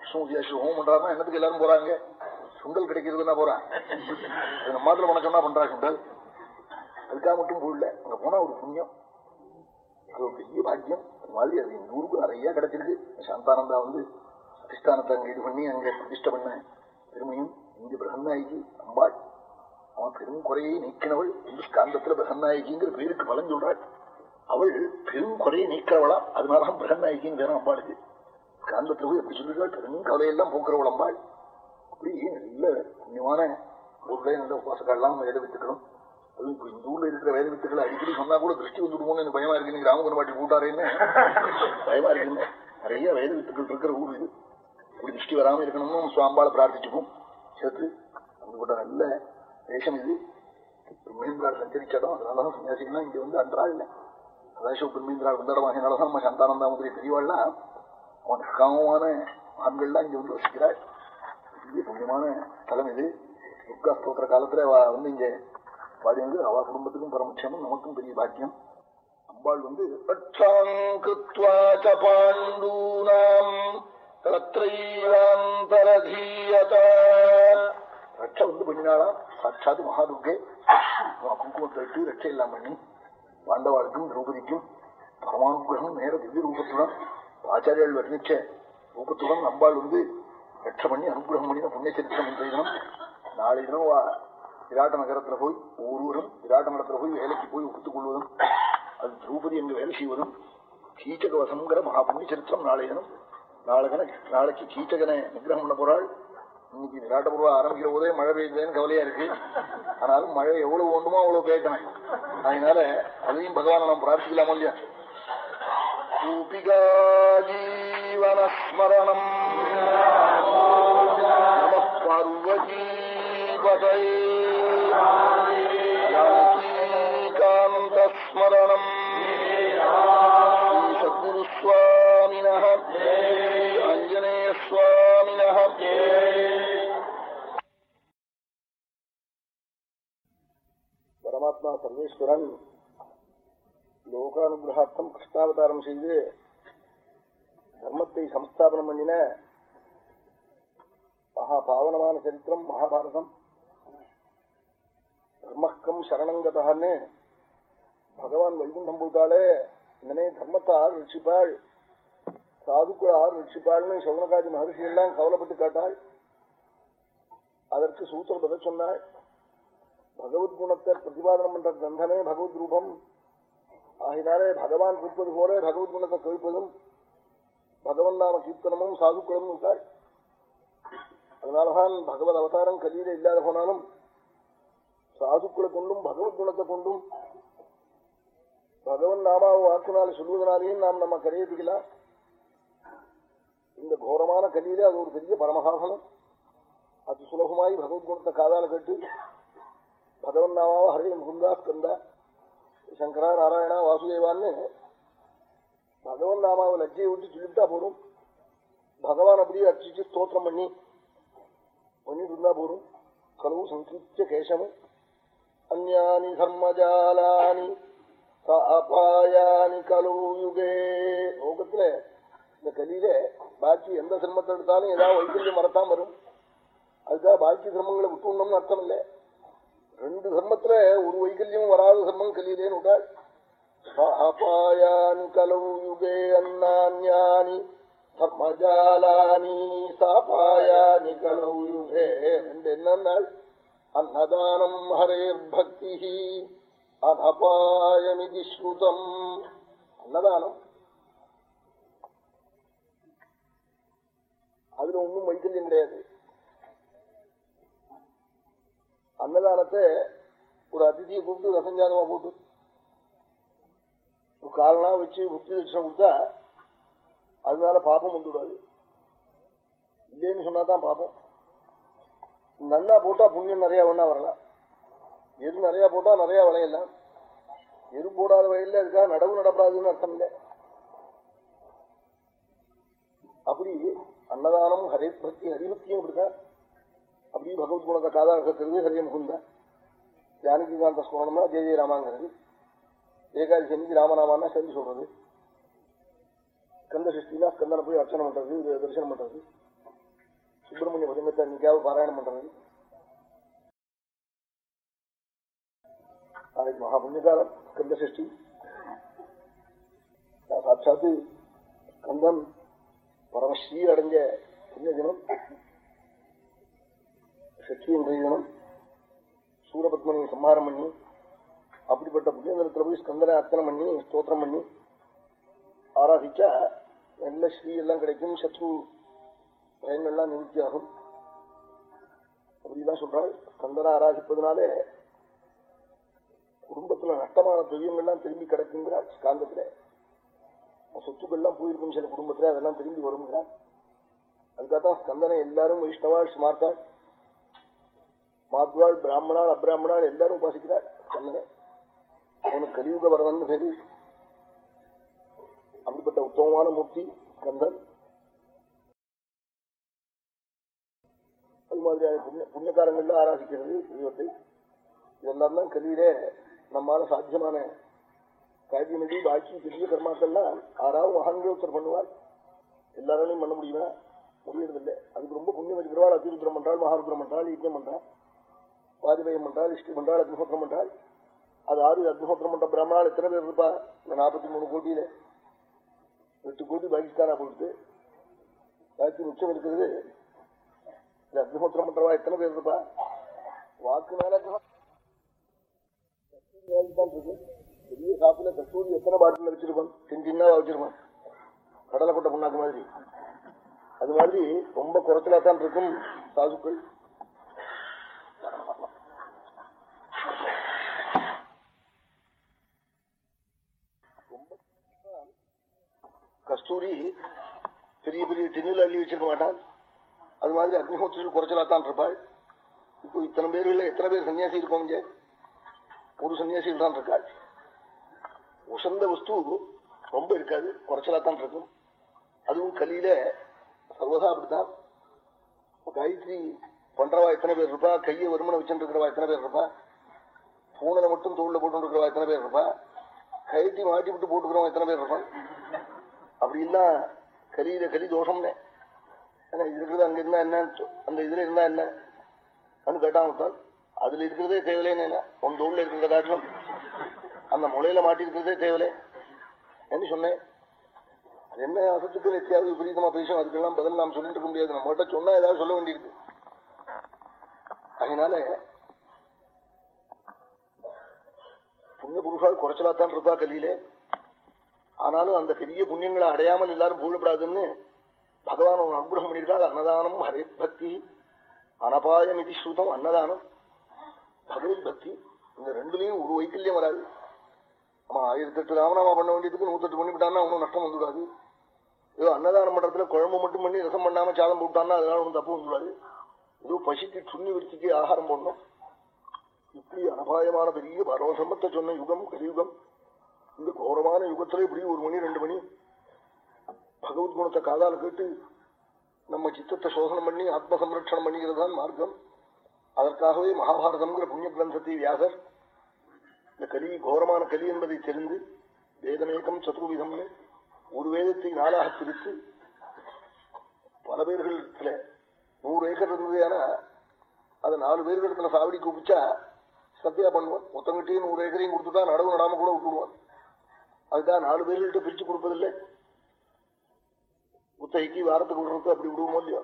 விஷ்ணு ஹோமம் பண்றாருன்னா என்னத்துக்கு எல்லாரும் போறாங்க? சுண்டல் கிடைக்கிறதுன்னா போறான்? மாத்திரம் பண்ண சொன்னா பண்றா சுண்டல். அதுக்காக மட்டும் போடல அங்க போனா ஒரு புண்ணியம். அது ஒரு பெரிய பாக்கியம். அது மாதிரி அது எங்க ஊருக்கு நிறைய கிடைச்சிருக்கு. சாந்தானந்தா வந்து அதிஷ்டானத்தை அங்க இது பண்ணி அங்க பிரதிஷ்ட பண்ண பெருமையும் இங்கு பிரகன்னாயிக்கு அம்பாள். அவன் பெரும் குறையை நீக்கினவள். இந்து காந்தத்துல பிரகநாயகிங்கிற பேருக்கு பலன் சொல்றாள். அவள் பெரும் குறையை நீக்கிறவளா? அதனாலதான் பிரகநாயகின்னு வேணும் அம்பாளுக்கு. காந்தத்துல போய் எப்படி சொல்லிருக்காள். பெரும் கவலையெல்லாம் போக்குறவள் அம்பாள். அப்படி நல்ல புண்ணியமான ஊர்ல நல்ல உபாசக்காலாம் வேத வித்துக்கணும் இந்த ஊர்ல இருக்கிற வேத வித்துக்களை அடிக்கடி சொன்னா கூட திருஷ்டி வந்துடுமோன்னு எனக்கு பயமா இருக்கு. நீங்க ராமகன் பாட்டி கூட்டாரேன்னு பயமா இருக்குன்னு நிறைய வேத வித்துக்கள் இருக்கிற ஊர் இது. இப்படி திருஷ்டி வராம இருக்கணும்னு சுவாம்பால பிரார்த்திச்சுப்போம். சேர்த்து அப்படிப்பட்ட நல்ல தேசம் இது. பிரம்மேந்திரால் சஞ்சரிச்சாடம் அதனாலதான் சன்னியாசிகள்லாம் இங்க வந்து அன்றாள் இல்லை. சதாசிவ பிரம்மேந்திரால் வந்தடமாகினாலதான் நம்ம சந்தானந்தா முதலி பெரியவாள்லாம் அவன் காமமான ஆண்கள்லாம் இங்க வந்து வசிக்கிறாள். பெரிய புண்ணியமான ஸ்தலம் இது. துர்கா ஸ்தோத்திர காலத்துல வந்து இங்க பாடினது அவ குடும்பத்துக்கும் பரமட்சமும் நமக்கும் பெரிய பாக்கியம். அம்பாள் வந்து பாண்டூனாம் தத்ரைவாந்தரதீயத வந்து பண்ணினாளா? சாட்சாத் மகாதுர்கே. குங்குமத்தை இட்டு ரட்சை எல்லாம் பண்ணி பாண்டவாளுக்கும் திரௌபதிக்கும் பரமானுகிரகம் நேர திவ்ய ரூபத்துடன் ஆச்சாரியால் வர்ணிச்ச ரூபத்துடன் அம்பாள் வந்து ரட்சை பண்ணி அனுகிரகம் பண்ணின புண்ணிய சரித்திரம் இன்றைய தினம் நாளை தினம் வா விராட்ட நகரத்துல போய் ஒவ்வொருவரும் விராட்ட மடத்துல போய் வேலைக்கு போய் ஒப்புத்துக் கொள்வதும் அது திரௌபதி அங்கு வேலை செய்வதும் கீச்சக வசங்கிற மகாபுண்ணிய சரித்திரம் நாளை தினம். நாளைக்கு நாளைக்கு கீச்சகனை நிகிரகம் பண்ண போறாள். இன்னைக்கு விராட்டபுருவா ஆரம்பிக்கிற போதே மழை பெய்யுதுன்னு கவலையா இருக்கு. ஆனாலும் மழை எவ்வளவு ஒன்றுமோ அவ்வளவு பெய்யட்டான் அதனால அதையும் பகவான நாம் பிரார்த்திக்கலாமோ இல்லையா? ஜீவனஸ்மரணம் நம பார்வதீபதயே காந்தஸ்மரணம் சத்குருஸ்வாமின ஆஞ்சநேயஸ்வாமின பரமாத்மா பரமேஸ்வரன் லோகானுகிரகார்த்தம் கிருஷ்ணாவதாரம் செய்து தர்மத்தை சம்ஸ்தாபனம் பண்ணின மகா பாவனமான சரித்திரம் மகாபாரதம் தர்மக்கம் சரணங்கதான்னு பகவான் வைகுண்டம் போயிட்டாலே இந்தனே தர்மத்தை ஆறு ரட்சிப்பாள் சாதுக்குள் ஆறு ரட்சிப்பாள்னு சௌனகாதி மகர்ஷி எல்லாம் கவலைப்பட்டு கேட்டாள். அதற்கு சூத்திர பத சொன்னாள். பகவத் குணத்தை பிரதிபாதனம் பண்ற கிரந்தமே பகவத் ரூபம். ஆகினாலே பகவான் கேட்பது போல பகவத் குணத்தை கேட்பதும் பகவன் நாம கீர்த்தனமும் சாதுக்களும் விட்டாள் அதனாலதான் பகவத் அவதாரம் கலியில இல்லாத போனாலும் சாதுக்களை கொண்டும் பகவத் குணத்தை கொண்டும் பகவன் நாமாவை வாக்குனால சொல்வதனாலேயும் நாம் நம்ம கரையேற்றிக்கலாம் இந்த கோரமான கலியில அது ஒரு பெரிய பரமகாபலம் அது சுலபமாய் பகவத் குணத்தை காதால கேட்டு பகவன் நாமாவ ஹரே முகுந்தா ஸ்கந்தா சங்கரா நாராயணா வாசுதேவான்னு பகவன் நாமாவை லஜ்ஜையை விட்டு சொல்லிவிட்டா போடும் பகவான் அப்படியே அர்ச்சிச்சு ஸ்தோத்திரம் பண்ணி பண்ணிட்டு இருந்தா போடும் கலவு சங்கீர்த்திய கேசமும் அந்யானி தர்மஜாலானி அபாயானி கலூயுகே லோகத்துல இந்த கலியில பாக்கி எந்த சிரமத்தை எடுத்தாலும் ஏதாவது வைத்தியம் மறத்தான் வரும் அதுக்காக பாக்கி சிரமங்களை விட்டுணும்னு அர்த்தம் இல்லை ரெண்டு தர்மத்துல ஒரு வைகல்யம் வராத தர்மம் கலியிலேன்னு விட்டாள் அபாயானி கலவு அந்நான்யானி தர்மஜாலானி சாபாயானி கலவு ரெண்டு என்னன்னாள் அன்னதானம் ஹரேர் பக்தி அனபாயமிதி ஸ்ருதம் அன்னதானம் அதுல ஒன்றும் வைக்கல்யம் கிடையாது அன்னதானத்தை ஒரு அதிதியை கூப்பிட்டு ரசஞ்சாதமா போட்டு ஒரு காலனா வச்சு புத்தி லட்சணம் கொடுத்தா அதனால பாப்பம் வந்துவிடாது இல்லைன்னு சொன்னாதான் பாப்பம் நன்னா போட்டா புண்ணியம் நிறைய ஒண்ணா வரலாம். எது நிறைய போட்டா நிறைய விளையலாம். எது போடாத வயல்ல இருக்கா நடவு நடப்படாதுன்னு அர்த்தம் இல்லை. அப்படி அன்னதானம் ஹரி பக்தி ஹரிபக்தியும் இப்படிதான் அப்படி பகவத் குணத்தை காதாடுறது ஹரிய முகுந்தா. ஜானகிகாந்த ஸ்மரணம்னா ஜெய ஜெய ராமாங்கிறது. ஏகாதசி அன்னைக்கு ராமநாமான்னா செஞ்சு சொல்றது. கந்த சஷ்டினா ஸ்கந்தனை போய் அர்ச்சனை பண்றது தரிசனம் பண்றது. சுப்பிரமணிய பஜங்கத்தை அன்னைக்காவது பாராயணம் பண்றது நாளைக்கு மகாபுண்ணியகாலம் கந்த சஷ்டி. சாட்சாத்து கந்தன் பரமஸ்ரீ அடைஞ்ச புண்ணிய தினம். சஷ்டி என்ற தினம். சூரபத்மனை சம்ஹாரம் பண்ணி அப்படிப்பட்ட புண்ணியந்திரத்துல போய் ஸ்கந்தனை அர்த்தனம் பண்ணி ஸ்தோத்திரம் பண்ணி ஆராதிச்சா நல்ல ஸ்ரீ எல்லாம் கிடைக்கும் சத்ரு பயன்கள்லாம் நிவர்த்தியாகும். அப்படிதான் சொல்றாள் கந்தனை ஆராதிப்பதுனாலே குடும்பத்துல நஷ்டமான தெய்வங்கள்லாம் திரும்பி கிடைக்குங்கிறார் காந்தத்துல. சொத்துக்கள்லாம் போயிருக்கும் சில குடும்பத்துல அதெல்லாம் திரும்பி வருங்கிறார் அதுக்காகத்தான் ஸ்கந்தனை எல்லாரும் வைஷ்ணவாள் ஸ்மார்த்தாள் மாத்வாள் பிராமணாள் அப்ராமணாள் எல்லாரும் உபாசிக்கிறாள் ஸ்கந்தனை. அவனுக்கு கலியுக வரதன் பேரு. அப்படிப்பட்ட உத்தமமான மூர்த்தி ஸ்கந்தன். மாதிரியான புண்ணிய புண்ணியகாரங்கள்ல ஆராதிக்கிறது தெய்வத்தை. இதெல்லாம் தான் கலியிலே நம்மால சாத்தியமான காரியமின்றி பாக்கி பெரிய கர்மாக்கள்லாம் ஆறாவது மகான்கள் பண்ணுவார். எல்லாராலையும் பண்ண முடியுமா? முடியறதில்லை. அதுக்கு ரொம்ப புண்ணியம் இருக்கிறவாள் அத்திருத்திரம் பண்றாள் மகாருத்திரம் பண்றாள் யஜ்யம் பண்றாள் வாஜபேயம் பண்றாள் இஷ்டி பண்றாள் அக்னிஹோத்திரம் பண்றாள். அது ஆறு அக்னிஹோத்திரம் பண்ற பிராமணால் எத்தனை பேர் இருப்பா? இந்த நாற்பத்தி மூணு கோடியில எட்டு கோடி பாகிஸ்தானா கொடுத்து பாக்கி மிச்சம் இருக்கிறது இந்த அக்னிஹோத்திரம் பண்றவா எத்தனை பேர் இருப்பா? வாக்கு மேல இருக்கு. பெரிய சாப்பில கஸ்தூரி எத்தனை பாட்டில் வச்சிருப்பான்? சின்ன சின்னவா வச்சிருப்பான். கடலை கொட்டை புண்ணாக்கு மாதிரி. அது மாதிரி ரொம்ப குறைச்சலா தான் இருக்கும் சாதுக்கள். கஸ்தூரி பெரிய பெரிய டின்னில் அள்ளி வச்சிருக்க மாட்டான். அது மாதிரி அக்னிஹோத்திரியில் குறைச்சலாத்தான் இருப்பாள். இப்போ இத்தனை பேர்கள் எத்தனை பேர் சன்னியாசி இருக்கோம் ஒரு சன்னியாசியில் தான் இருக்காள். உசந்த வஸ்து ரொம்ப இருக்காது குறைச்சலாத்தான் இருக்கும். அதுவும் கலியில சர்வதா அப்படித்தான். காயத்ரி பண்றவா எத்தனை பேர் இருப்பா? கையை வருமனை வச்சுட்டு இருக்கிறவா எத்தனை பேர் இருப்பா? பூனலை மட்டும் தோல்ல போட்டு இருக்கிறவா எத்தனை பேர் இருப்பா? கைத்தி மாட்டி விட்டு போட்டுக்கிறவன் எத்தனை பேர் இருப்பான்? அப்படி இல்ல கலியில கலி தோஷம்னே. ஏன்னா இருக்கிறது அங்க இருந்தா என்ன? அந்த இதுல இருந்தா என்ன? கேட்டான் அதுல இருக்கிறதே தேவையில்லைன்னு என்ன? உன் தோல்ல இருக்கிற காட்டிலும் அந்த முளையில மாட்டி இருக்கிறதே என்ன சொன்னேன்? அது என்ன அசத்துக்கு எத்தியாவது விபரீதமா பேசும்? அதுக்கெல்லாம் பதில் நாம் சொல்லிட்டு இருக்க முடியாது. நம்ம மட்டும் சொன்னா ஏதாவது சொல்ல வேண்டியிருக்கு. அதனால புண்ணிய புருஷால் குறைச்சலாத்தான் இருப்பா கல்லியிலே ஆனாலும் அந்த பெரிய புண்ணியங்களை அடையாமல் எல்லாரும் பூழப்படாதுன்னு பகவான் அவன் அனுகிரகம் பண்ணியிருக்காள் அன்னதானம் ஹரே பக்தி அனபாயம் இது ஸ்ருதம் அன்னதானம். பகவத் பக்தி இந்த ரெண்டுலயும் ஒரு வைக்கல்யம் வராது. ஆமா ஆயிரத்தி எட்டு ராமநாமா பண்ண வேண்டியதுக்கு நூத்தெட்டு பண்ணிவிட்டான்னா அவனும் நஷ்டம் வந்துடாது. ஏதோ அன்னதானம் பண்றதுல குழம்பு மட்டும் பண்ணி ரசம் பண்ணாம சாதம் போட்டான்னா அதனால ஒன்றும் தப்பு வந்துடாது. ஏதோ பசிக்கு சுண்ணி விருத்திக்கு ஆகாரம் போடணும். இப்படி அனபாயமான பெரிய பரவசமத்தை சொன்ன யுகம் கலியுகம். இந்த கோரமான யுகத்துல இப்படி ஒரு மணி ரெண்டு மணி பகவத் குணத்தை காதால கேட்டு நம்ம சித்தத்தை சோதனம் பண்ணி ஆத்ம சம்ரட்சணம் பண்ணிக்கிறது தான் மார்க்கம். அதற்காகவே மகாபாரதம்ங்கிற புண்ணிய கிரந்தத்தை வியாசர் இந்த கலி கோரமான கலி என்பதை தெரிந்து வேதமேகம் சதுர்விதம்னு ஒரு வேதத்தை நாளாக பிரித்து பல பேர்களிடத்துல நூறு ஏக்கர் இருந்தது ஆனா அதை நாலு பேர்களிடத்துல சாவடி கூப்பிச்சா சத்தியா பண்ணுவான். மொத்தங்கிட்டையும் நூறு ஏக்கரையும் கொடுத்துட்டா நடவு நடாம கூட விட்டுடுவான். அதுதான் நாலு பேர்கள்ட்ட பிரிச்சு கொடுப்பதில்லை. முத்தகைக்கு வாரத்துக்கு விடுறது அப்படி விடுவோமோ இல்லையோ?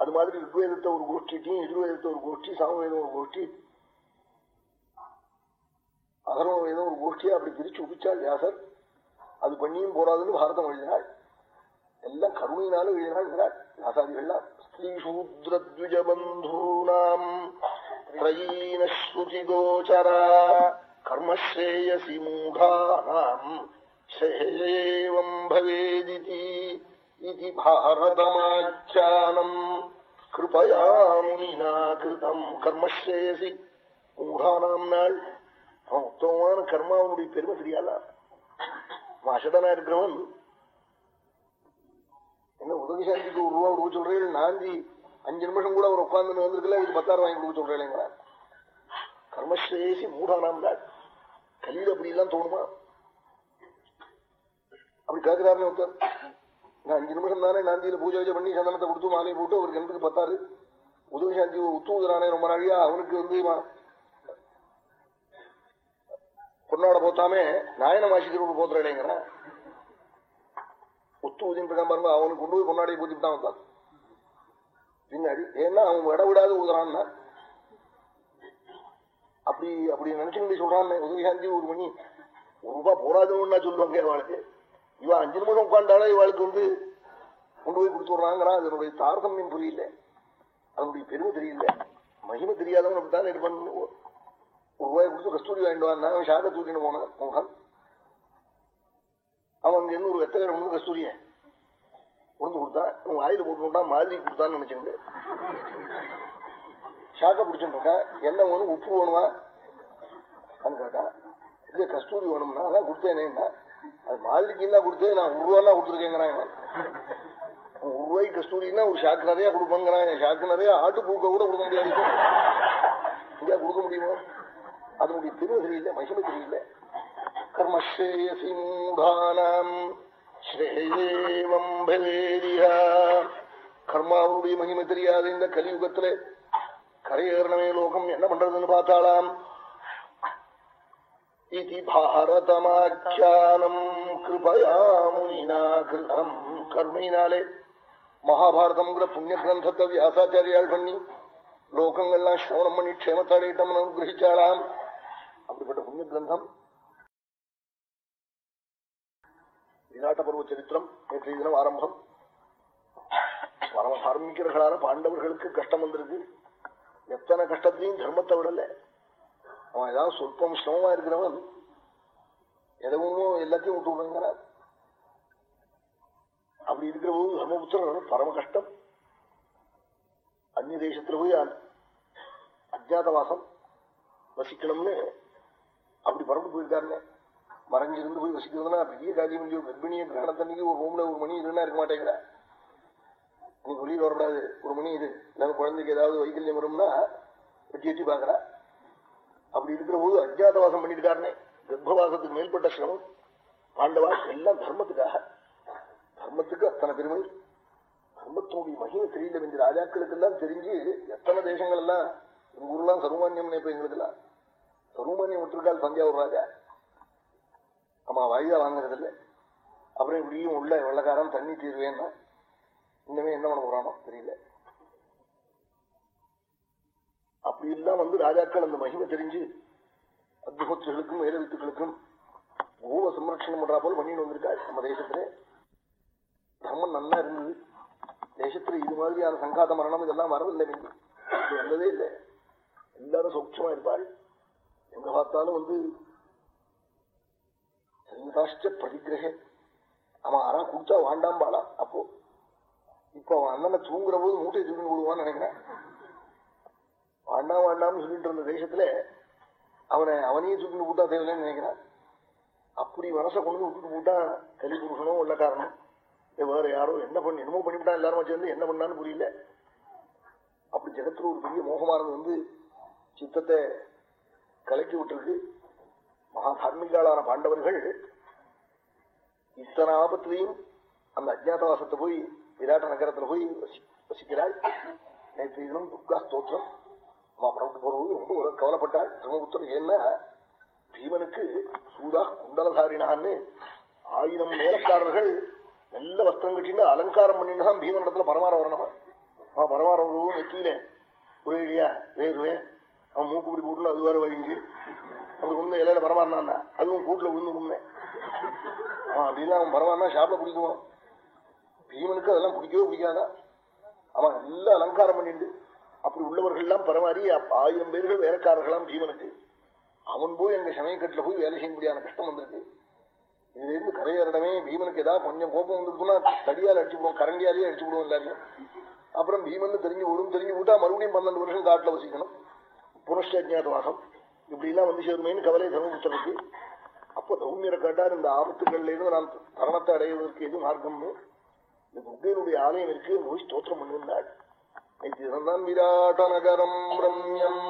அது மாதிரி ரிக்வேதத்தை ஒரு கோஷ்டிக்கும் எதிர்வேதத்தை ஒரு கோஷ்டி சாமவேதம் ஒரு கோஷ்டி. அகரம வேதம் ஒரு கோஷ்டியா அப்படி பிரிச்சு உபிச்சாள் வியாசர் அது பண்ணியும் போறாதுன்னு பாரதம் எழுதினாள். எல்லாம் கருணையினாலும் எழுதினாள் வியாசாதிகள்லாம் ஸ்ரீ சூத்ரத்விஜபந்தூனாம் பிரயீனஸ்ருதி கோச்சரா கர்மஸ்ரேயசி மூடானாம் ஸ்ரேயம் பவேதிதி பாரதமாச்சானம் கிருபயா முனினா கிருதம் கர்மஸ்ரேயசி மூடானாம் நாள் அவன் உத்தமமான கர்மாவனுடைய பெருமை தெரியாதா அவன் அசடனா இருக்கிறவன் என்ன உதவி சாந்திக்கு ஒரு ரூபா கொடுக்க சொல்றேன் நாந்தி அஞ்சு நிமிஷம் கூட அவர் உட்கார்ந்து வந்திருக்கல இது பத்தாயிரம் வாங்கி கொடுக்க சொல்றேன் கர்மஸ்ரேசி மூடானாம் நாள் கலியில் அப்படி எல்லாம் தோணுமா அப்படி கேட்கிறாருன்னு ஒருத்தர் நான் அஞ்சு நிமிஷம் தானே நாந்தியில பூஜை வச்சு பண்ணி சந்தனத்தை கொடுத்து மாலையை போட்டு அவருக்கு கிணத்துக்கு பத்தாரு. உதவி சாந்தி உத்துவதானே ரொம்ப நாளியா? அவனுக்கு வந்து பொண்ணோட போத்தாமே நாயன மாசிக்கிறவங்க போத்துற இல்லைங்கிறான் ஒத்து ஊதின்னு இருக்கான் பாருங்க அவனுக்கு கொண்டு போய் பொன்னாடி பூஜிட்டு தான் வந்தான். பின்னாடி ஏன்னா அவன் விட விடாது ஊதுறான்னா? அப்படி அப்படி நினைச்சு சொல்றான் உதவிகாந்தி ஒரு மணி ஒரு ரூபா போடாதுன்னு சொல்லுவாங்க வாழ்க்கை இவன் அஞ்சு நிமிஷம் உட்காண்டாலே இவாளுக்கு வந்து கொண்டு போய் கொடுத்துடுறாங்கிறான் அதனுடைய தாரதமியம் புரியல. அதனுடைய பெருமை தெரியல. மகிமை தெரியாதவன் அப்படித்தான் எடுப்பான் ஒரு ரூபாய் கொடுத்து கஸ்தூரி வாங்கிட்டு வாங்க அவன் சாத தூக்கிட்டு போனான் மோகன். அவன் அங்க இருந்து ஒரு வெத்தகரை ஒன்று கஸ்தூரிய உணர்ந்து கொடுத்தான் உன் ஆயுத போட்டு மாதிரி கொடுத்தான்னு நினைச்சுட்டு ஷாக்க பிடிச்சுட்டு இருக்கான் என்ன வேணும் உப்பு வேணுமா? கேட்டான் இல்ல கஸ்தூரி வேணும்னா அதான் கொடுத்தேனேன்னா அது மாதிரி கீழே கொடுத்து நான் ஒரு ரூபா கொடுத்துருக்கேங்கிறாங்க. ஒரு ரூபாய் கஸ்தூரினா ஒரு ஷாக்கு நிறைய கொடுப்பாங்கிறாங்க. ஷாக்கு நிறைய ஆட்டு பூக்க கூட கொடுக்க முடியாது. இங்கே கொடுக்க முடியுமா? அதனுடைய பெருமை தெரியல மகிமை தெரியல. கர்மஸ்ரேயசி மூடானாம் ஸ்ரேயேவம் பவேதியா கர்மாவுடைய மகிமை தெரியாது. இந்த கலியுகத்துல கரையேறணமே லோகம் என்ன பண்றதுன்னு பார்த்தாலாம். இது பாரதமாக்கியானம் கிருபயா முனினா கிருதம் கருணையினாலே மகாபாரதம்ங்கிற புண்ணிய கிரந்தத்தை வியாசாச்சாரியால் பண்ணி லோகங்கள்லாம் சிரவணம் பண்ணி க்ஷேமத்தாடையிட்டம் அனுகிரகிச்சாலாம் அப்படிப்பட்ட புண்ணிய கிரந்தம் விராட்ட பருவ சரித்திரம் நேற்றைய தினம் ஆரம்பம். பரம தார்மிகர்களான பாண்டவர்களுக்கு கஷ்டம் வந்திருக்கு. எத்தனை கஷ்டத்தையும் தர்மத்தை விடலை. அவன் ஏதாவது சொற்பம் சிரமமா இருக்கிறவன். எதவும் எல்லாத்தையும் விட்டு விடுங்கிறார் அப்படி இருக்கிற போது தர்மபுத்திரன் பரம கஷ்டம். அந்நிய தேசத்துல போய் அஜாதவாசம் வசிக்கணும்னு. அப்படி பறந்து போயிருக்காருன்னு மறைஞ்சிருந்து போய் வசிக்கிறதுனா பெரிய காரியம் இல்லையோ. கர்ப்பிணிய கிரகணத்தன்னைக்கு ஒரு ரூம்ல ஒரு மணி இருந்தா இருக்க மாட்டேங்கிற. நீ வெளியில் வரக்கூடாது. ஒரு மணி இது இல்லாம குழந்தைக்கு ஏதாவது வைக்கல்யம் வரும்னா வெட்டி எட்டி பாக்குறேன் அப்படி இருக்கிற போது அஜாதவாசம் பண்ணிருக்காருனே கர்ப்பவாசத்துக்கு மேற்பட்ட சிரமம். பாண்டவா எல்லாம் தர்மத்துக்காக. தர்மத்துக்கு அத்தனை பெருமை. தர்மத்தினுடைய மகிமை தெரியல இந்த ராஜாக்களுக்கு எல்லாம் தெரிஞ்சு எத்தனை தேசங்கள் எல்லாம் எங்க ஊர்லாம் சர்வமானியம் இப்ப எங்களுக்கு எல்லாம் சர்வமானியம் விட்டுருக்கால் தஞ்சாவூர் ராஜா. ஆமா வாயுதா வாங்குறது இல்லை அப்புறம் இப்படியும் உள்ள வெள்ளக்காரன் தண்ணி தீர்வேன்னா. இன்னமே என்ன பண்ண போறானோ தெரியல. அப்படி எல்லாம் வந்து ராஜாக்கள் அந்த மகிமை தெரிஞ்சு அக்னிஹோத்திரிகளுக்கும் வேதவித்துக்களுக்கும் கோவ சம்ரட்சணம் பண்றா போல் பண்ணிட்டு வந்திருக்காரு நம்ம தேசத்துல. தர்மம் நல்லா இருந்தது. தேசத்துல இது மாதிரியான சங்காத மரணம் இதெல்லாம் வரவில்லை நீங்க வந்ததே இல்லை. எல்லாரும் சௌட்சமா இருப்பாள் எங்க பார்த்தாலும் வந்து சங்கதாஷ்ட பிரதிகிரக அவன் ஆறா கொடுத்தா வாண்டாம் பாடா அப்போ இப்ப அவன் அண்ணனை தூங்குற போது மூட்டை தூக்கி விடுவான்னு நினைக்கிறேன். வாண்டாம் வாண்டாம்னு சொல்லிட்டு இருந்த தேசத்துல அவனை அவனையே சுட்டு போட்டா தேவையில்லைன்னு நினைக்கிறான். அப்படி மனசை கொண்டு விட்டுட்டு போட்டா கலி புருஷனோ உள்ள காரணம். வேற யாரோ என்ன பண்ண என்னமோ பண்ணிவிட்டான் எல்லாரும் சேர்ந்து என்ன பண்ணான்னு புரியல. அப்படி ஜெகத்துல ஒரு பெரிய மோகமானது வந்து சித்தத்தை கலக்கி விட்டுருக்கு. மகா தார்மிகாளான பாண்டவர்கள் இத்தனை ஆபத்திலையும் அந்த அஜாதவாசத்தை போய் விராட்ட நகரத்துல போய் வசிக்கிறாள் நேற்று தினம் துர்கா ஸ்தோத்திரம். அம்மா புறப்பட்டு போறது ரொம்ப ஒரு கவலைப்பட்டாள் பிரம்மபுத்திரன் ஏன்னா பீமனுக்கு சூதா குண்டலதாரினான்னு ஆயிரம் மேலக்காரர்கள் நல்ல வஸ்திரம் கட்டின்னு அலங்காரம் பண்ணினா பீமன் இடத்துல பரமாற வரணும்? அவன் பரமாற வருவோம் நெத்தியில ஒரேடியா வேறுவே. அவன் மூக்குப்பிடி போட்டு அது வேற வழிஞ்சு. அப்படி ஒண்ணு இலையில பரமாறினா அதுவும் கூட்டுல விழுந்து உண்மை அவன் அப்படின்னா அவன் பரமாறினா ஷாப்ல பிடிக்குவான் பீமனுக்கு அதெல்லாம் பிடிக்கவே பிடிக்காதா? அவன் நல்லா அலங்காரம் பண்ணிட்டு அப்படி உள்ளவர்கள்லாம் பரமாறி ஆயிரம் பேர்கள் வேலைக்காரர்களாம் பீமனுக்கு அவன் போய் எங்க சமயக்கட்டில் போய் வேலை செய்ய முடியாத கஷ்டம் வந்திருக்கு. இதுலேருந்து கரையேறடமே பீமனுக்கு ஏதாவது கொஞ்சம் கோபம் வந்துருக்குன்னா தடியால் அடிச்சுடுவோம் கரண்டியாலேயே அடிச்சு விடுவோம் எல்லாரையும். அப்புறம் பீமன் தெரிஞ்சு விடும் தெரிஞ்சு விட்டா மறுபடியும் பன்னெண்டு வருஷம் காட்டில் வசிக்கணும். புனஷ்டஜாத வாசம் இப்படிலாம் வந்து சேருமேனு கவலை சமூகத்திற்கு அப்போ தௌமியரை கேட்டார் இந்த ஆபத்துகள்ல இருந்து நான் தரணத்தை அடைவதற்கு எது மார்க்கம்னு. இந்த புத்தனுடைய ஆலயம் இருக்கு போய் ஸ்தோத்திரம் பண்ணிருந்தாள் தினந்தான் விராட்ட ரம்யம்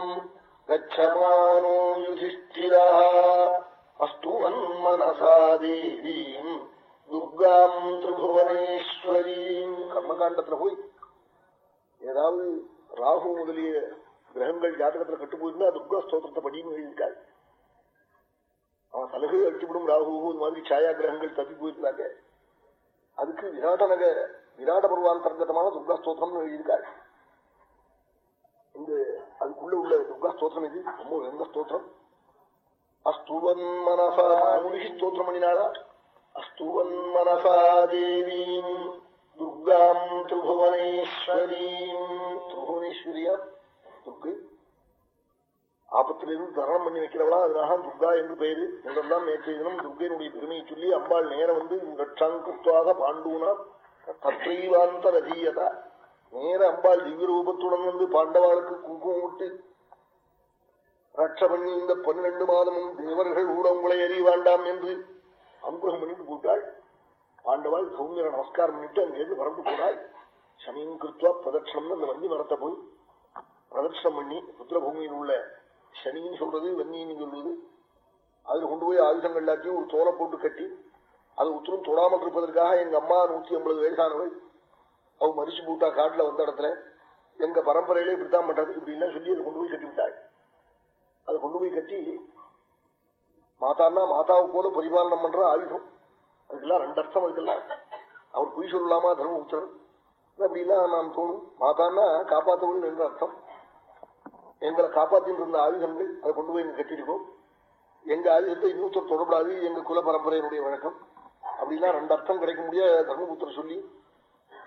கச்சமானோ யுதிஷ்டிரா அஸ்து மனசா தேவீம் துர்காம் திரிபுவனேஸ்வரீம் கர்மகாண்டத்துல போய் ஏதாவது ராகு முதலிய கிரகங்கள் ஜாதகத்துல கட்டு போயிருந்தா துர்கா ஸ்தோத்திரத்தை படின்னு எழுதியிருக்காள் அவன் சலுகை அடிச்சுவிடும் ராகு இந்த மாதிரி சாயா கிரகங்கள் தப்பி போயிருந்தாங்க. அதுக்கு விராட நக விராட பருவாந்தர்கதமான துர்கா ஸ்தோத்திரம் எழுதியிருக்காள் இந்த அதுக்குள்ள உள்ள துர்கா ஸ்தோத்திரம் இது. ரொம்ப உயர்ந்த ஸ்தோத்திரம். அஸ்துவன் மனசா மூலிகி ஸ்தோத்திரம் பண்ணினாளா? அஸ்துவன் மனசா தேவீம் துர்காம் திரிபுவனேஸ்வரீம் திரிபுவனேஸ்வரியா? துர்கு. ஆபத்திலிருந்து தரணம் பண்ணி வைக்கிறவளா? அதனால துர்கா என்று பெயரு. என்றெல்லாம் நேற்றைய தினம் துர்கையினுடைய பெருமையை சொல்லி அம்பாள் நேரம் வந்து ரட்சாங்குத்வாக பாண்டூனா தத்ரைவாந்த ரதீயதா நேர அம்பாள் திவ்ய ரூபத்துடன் வந்து பாண்டவாளுக்கு குங்குமம் விட்டு ரட்ச பண்ணி இந்த பன்னிரண்டு மாதமும் தேவர்கள் கூட உங்களை எறிய வேண்டாம் என்று அனுகிரகம் பண்ணிட்டு போட்டாள் பாண்டவாள் சௌந்தர நமஸ்காரம் பண்ணிட்டு அங்கிருந்து பறந்து போனாள் சமயம் கிருத்வா பிரதட்சணம் அந்த வண்டி மரத்தை போய் பிரதட்சணம் பண்ணி ருத்ரபூமியில் உள்ள சனின்னு சொல்றது வன்னின்னு சொல்றது அதில் கொண்டு போய் ஆயுதங்கள் எல்லாத்தையும் ஒரு தோலை போட்டு கட்டி அது உத்தரம் தொடாமல் இருப்பதற்காக எங்க அம்மா நூத்தி ஐம்பது வயசானவள் அவன் மறிச்சு போட்டா காட்டுல வந்த இடத்துல எங்க பரம்பரையில இப்படித்தான் பண்றது இப்படி எல்லாம் சொல்லி அதை கொண்டு போய் கட்டி விட்டாள் அதை கொண்டு போய் கட்டி மாதான்னா மாதாவை போல பரிபாலனம் பண்ற ஆயுதம். அதுக்கெல்லாம் ரெண்டு அர்த்தம் அதுக்கெல்லாம். அவர் பொய் சொல்லலாமா தர்மபுத்திரன்? அப்படின்னா நாம் தோணும். மாதான்னா காப்பாத்தவள் என்ற அர்த்தம். எங்களை காப்பாத்தின்னு இருந்த ஆயுதங்கள் அதை கொண்டு போய் எங்க கட்டிருக்கோம் எங்க ஆயுதத்தை இன்னொருத்தர் தொடப்படாது. எங்க குல பரம்பரையினுடைய வழக்கம். அப்படின்னா ரெண்டு அர்த்தம் கிடைக்க முடியாது தர்மபுத்திர சொல்லி.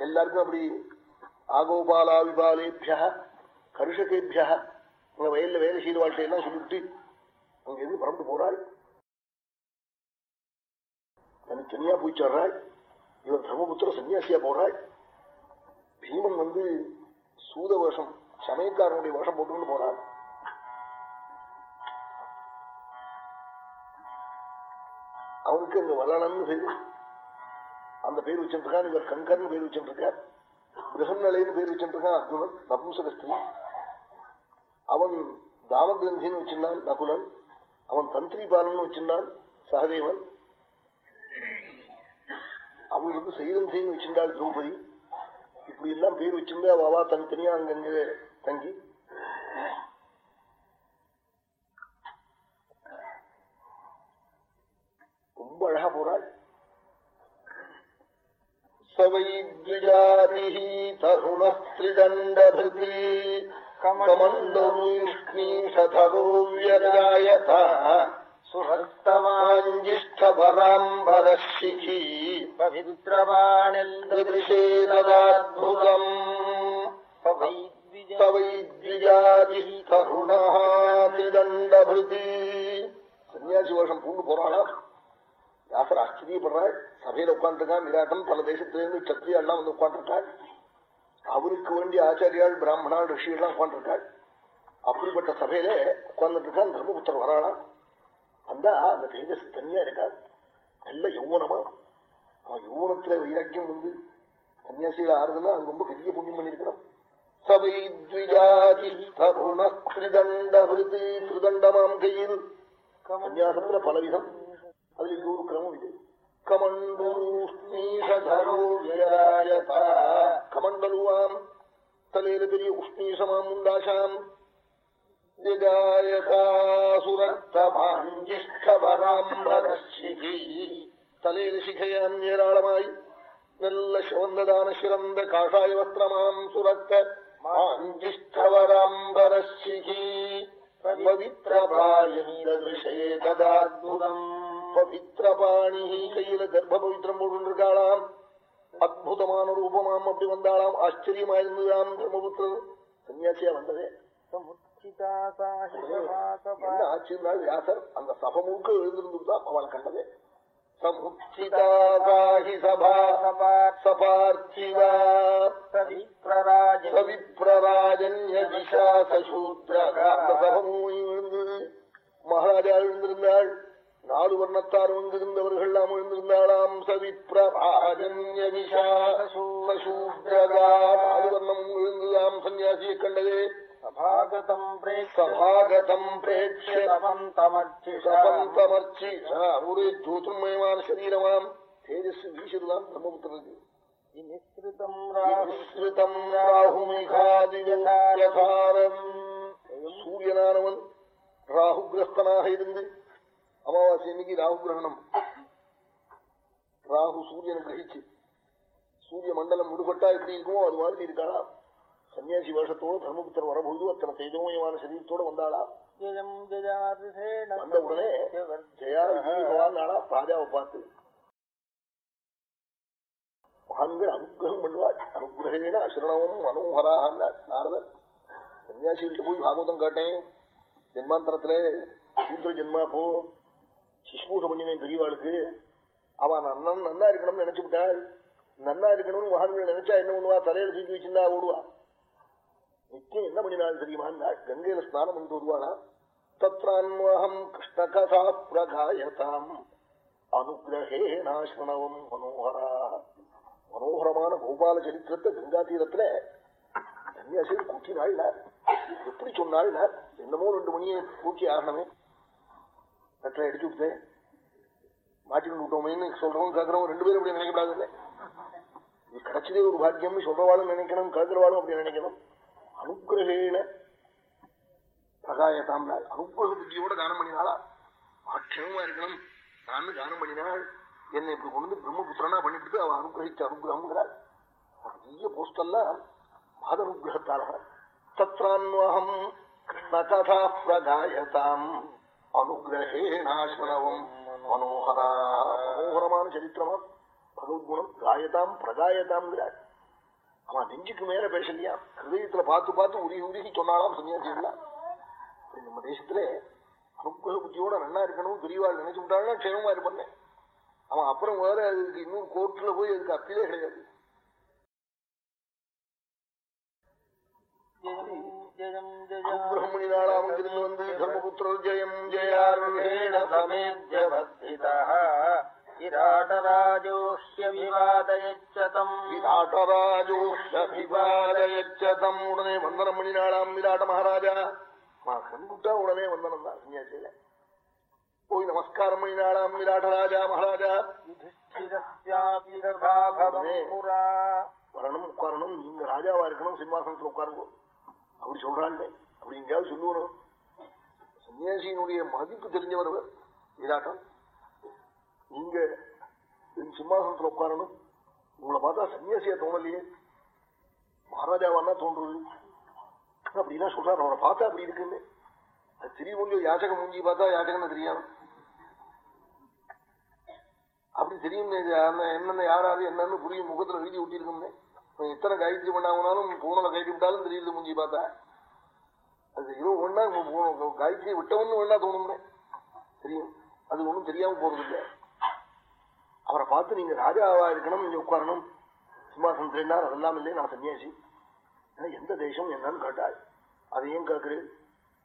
எல்லாருக்கும் அப்படி ஆகோபாலா விபாலேபியா கருஷகேபியா உங்க வயல்ல வேலை செய்து வாழ்க்கை எல்லாம் சொல்லிவிட்டு அங்க இருந்து பறந்து போறாள் தனித்தனியா போய் சேர்றாள் இவர் தர்மபுத்திர சன்னியாசியா போறாள் பீமன் வந்து சூத வேஷம் சமயக்காரனுடைய வேஷம் போட்டுன்னு போறாள் அவனுக்கு அங்க வல்லணன்னு தெரியும். அந்த பேர் வச்சுருக்கான் இவர் கங்கர்னு பேர் வச்சுருக்கார் கிரகநிலைன்னு பேர் வச்சுருக்கான் அர்ஜுனன் நபும்சகஸ்திரி. அவன் தாமகிரந்தின்னு வச்சிருந்தான் நகுலன். அவன் தந்திரி பாலன் வச்சிருந்தான் சகதேவன். அவங்களுக்கு சைரந்தின்னு வச்சிருந்தாள் திரௌபதி. இப்படி எல்லாம் பேர் வச்சிருந்தா அவா தனித்தனியா அங்கங்க தங்கி. ரொம்ப அழகா போறாள். சவைஜாதி தருணஸ்திரிதண்டபிருதி கமண்டோஷ்ணீஷதரோவியராயத சுரஸ்தமாஞ்சிஷ்டபராம்பரஷிகி பவித்ரவாணிந்திருஷேததாத்புதம் சவைஜாதி தருணாதிதண்டபிருதி சன்னியாசி வருஷம் பூண்டு போறாளா வியாசர் ஆச்சரியப்படுறாள் சபையில உட்காந்துருக்கான் விராட்டம் பல தேசத்திலிருந்து சத்திரியா எல்லாம் வந்து உட்காந்துருக்காள் அவருக்கு வேண்டிய ஆச்சாரியால் பிராமணால் ரிஷி எல்லாம் உட்காந்துருக்காள் அப்படிப்பட்ட சபையில உட்கார்ந்துட்டு இருக்கான் தர்மபுத்தர் வராளாம் அந்த அந்த தேஜஸ் தனியா இருக்காது நல்ல யௌவனமா அவன் யௌவனத்துல வைராக்கியம் வந்து சன்னியாசிகள் ஆறுதுன்னா அங்க ரொம்ப பெரிய புண்ணியம் பண்ணிருக்கணும் சபை திருதண்டமாம் கையில் சன்னியாசத்துல பலவிதம் அதுல இது ஒரு கிரமம் இது கமண்டலுவாம் தலையில பெரிய உஷ்ணீசமாம் உண்டாசாம் தலையில சிகையாம் ஏராளமாய் நல்ல சிவந்ததான சிறந்த காஷாய வஸ்திரமாம் சுரத்த மாஞ்சிஷ்டவராம்பரசிகி பவித்ரபாயதம் பவித்ரபாணி கையில கர்ப்ப பவித்திரம் போட்டுருக்காளாம். அற்புதமான ரூபமாம் அப்படி வந்தாளாம். ஆச்சரியமா இருந்ததாம் தர்மபுத்திரன் சன்னியாசியா வந்ததே. ஆச்சரியம் வியாசர் அந்த சபை முழுக்க எழுந்திருந்துதான் அவளை கண்டதே. மகாராஜா எழுந்திருந்தாள். நாலு வர்ணத்தார் எழுந்திருந்தவர்கள் எல்லாம் எழுந்திருந்தாளாம் சவிப்ரபாஜன்யவிஷாசூத்ரகா நாலு வர்ணம் எழுந்துதாம் சன்னியாசியை கண்டதே சபாகதம் சபாகதம் பிரேட்ச பிரேட்சமர்ச்சிஷா சபந்தமர்ச்சி ஒரே ஜோதிர்மயமான சரீரமாம் தேஜஸ் வீசுதான் பிரம்மபுத்திரருக்கு விநிஸ்ருதம் விஸ்ருதம் ராகுமிகாதிகாரம் சூரியனானவன் ராகுகிரஸ்தனாக இருந்து அமாவாசை இன்னைக்கு ராகு கிரகணம். ராகு சூரியனை கிரகிச்சு சூரிய மண்டலம் முடுபட்டா எப்படி இருக்குமோ அது மாதிரி இருக்காளா? சன்னியாசி வேஷத்தோடு தர்மபுத்திரன் வரபோது அத்தனை தேஜோமயமான சரீரத்தோட வந்தாளா? வந்த உடனே ஜெயா பகவான் நாளா ராஜாவை பார்த்து மகான்கள் அனுகிரகம் பண்ணுவாள் அனுகிரகேன அசுரணமும் மனோகராக நாரதர். சன்னியாசிகிட்ட போய் பாகவதம் கேட்டேன். ஜென்மாந்தரத்துல சூத்திர ஜென்மா போ. சிஷ்பூஷ பண்ணினேன் பெரியவாளுக்கு அவன் அண்ணன் நன்னா இருக்கணும்னு நினைச்சு விட்டாள் நன்னா இருக்கணும்னு மகான்கள் நினைச்சா என்ன பண்ணுவா தலையில தூக்கி வச்சிருந்தா ஓடுவா? நிச்சயம் என்ன பண்ணினாள் தெரியுமா? கங்கையில ஸ்நானம் பண்ணிட்டு வருவானா? தத்ரான்வகம் கிருஷ்ணகதா பிரகாயதாம் அனுகிரகே அனுகிரகேனாஸ்மணவம் மனோகரா மனோகரமான கோபால சரித்திரத்தை கங்கா தீரத்துல கன்னியாசி கூட்டினாள் எப்படி சொன்னாள் என்னமோ ரெண்டு மணியை பூச்சி ஆகணுமே. கட்டளை அடிச்சு விட்டேன் மாட்டின்னு விட்டோமேன்னு சொல்றவங்க கேட்கறவங்க ரெண்டு பேரும் அப்படி நினைக்கப்படாது இது கிடைச்சதே ஒரு பாக்கியம்னு சொல்றவாளும் நினைக்கணும் கேட்கிறவாளும் அப்படி நினைக்கணும். அனுகிரகேன பிரகாயத்தாம் அனுகிரக புத்தியோட தானம் பண்ணினாளா? ஆட்சேமமா இருக்கணும். நான் தானம் பண்ணினாள். என்னை இப்படி கொண்டு பிரம்மபுத்திரனா பண்ணிட்டு அவ அனுகிரகிச்ச அனுகிரகம்ங்கிறாள் பெரிய போஸ்டெல்லாம் மாதனுகிரகத்தாள தத்ரான்வாகம் கிருஷ்ண கதா பிரகாயத்தாம் அனுகிரகேணாஸ்மனவம் மனோகரா மனோகரமான சரித்திரமா? பகவத்குணம் காயதாம் பிரகாயதாம்ங்கிறாள் அவன் நெஞ்சுக்கு மேல பேசலையா? ஹிருதயத்துல பார்த்து பார்த்து உருகி உருகி சொன்னாலாம் சன்னியாசிகளா நம்ம தேசத்துல அனுகிரக புத்தியோட நல்லா இருக்கணும் பெரியவாள் நினைச்சு விட்டாங்கன்னா க்ஷேமமா இருப்பேன். அவன் அப்புறம் வேற அதுக்கு இன்னும் கோர்ட்ல போய் அதுக்கு அப்பீலே கிடையாது. அனுகிரகமணினாளாம் இருந்து வந்து தர்மபுத்திரர் ஜெயம் ஜெயாருணேண சமேத்யவர்த்திதः விராடராஜோஷ்யவிவாதயச்சதம் விராட்டராஜோஷபிபாலயச்சதம் உடனே வந்தனம் பண்ணினாளாம் விராட்ட மகாராஜா கண்குட்டா உடனே வந்தனம் தான் சன்னியாசியில போய் நமஸ்காரம் பண்ணினாளாம் விராட்டராஜா மகாராஜா வரணும் உட்காரணும் நீங்க ராஜாவா இருக்கணும் சிம்மாசனத்துல உட்காருங்க அப்படி சொல்றாள் அப்படி எங்கேயாவது சொல்லுவணும் சன்னியாசியினுடைய மதிப்பு தெரிஞ்சவர் இதாட்டம் விராட்டம். நீங்க என் சிம்மாசனத்துல உட்காரணும். உங்களை பார்த்தா சன்னியாசியா தோணலையே. மகாராஜாவானா தோன்றுது அப்படின்னா சொல்றாரு. அவரை பார்த்தா அப்படி இருக்குன்னு. அது தெரியும் கொஞ்சம் யாச்சகம் மூஞ்சி பார்த்தா யாச்சகம்னு தெரியாது. அப்படி தெரியும் என்னென்ன யாராவது என்னன்னு புரியும் முகத்துல எழுதி ஒட்டியிருக்கோம்னே. எத்தனை காயத்ரி பண்ணாங்கனாலும் பூனலை கழட்டி விட்டாலும் தெரியுது மூஞ்சி பார்த்தா. அது ஏதோ ஒண்ணா காயத்ரி விட்டவன்னு ஒண்ணா தோணும்னே. தெரியும். அது ஒன்றும் தெரியாம போறது இல்லை அவரை பார்த்து நீங்க ராஜாவா இருக்கணும் இங்க உட்காரணும். சிம்மாசனம் தெரிந்தார் அதெல்லாம் இல்லை நான் சன்னியாசி. எந்த தேசம் என்னன்னு கேட்டாள் அதை ஏன் கேட்கிறேன்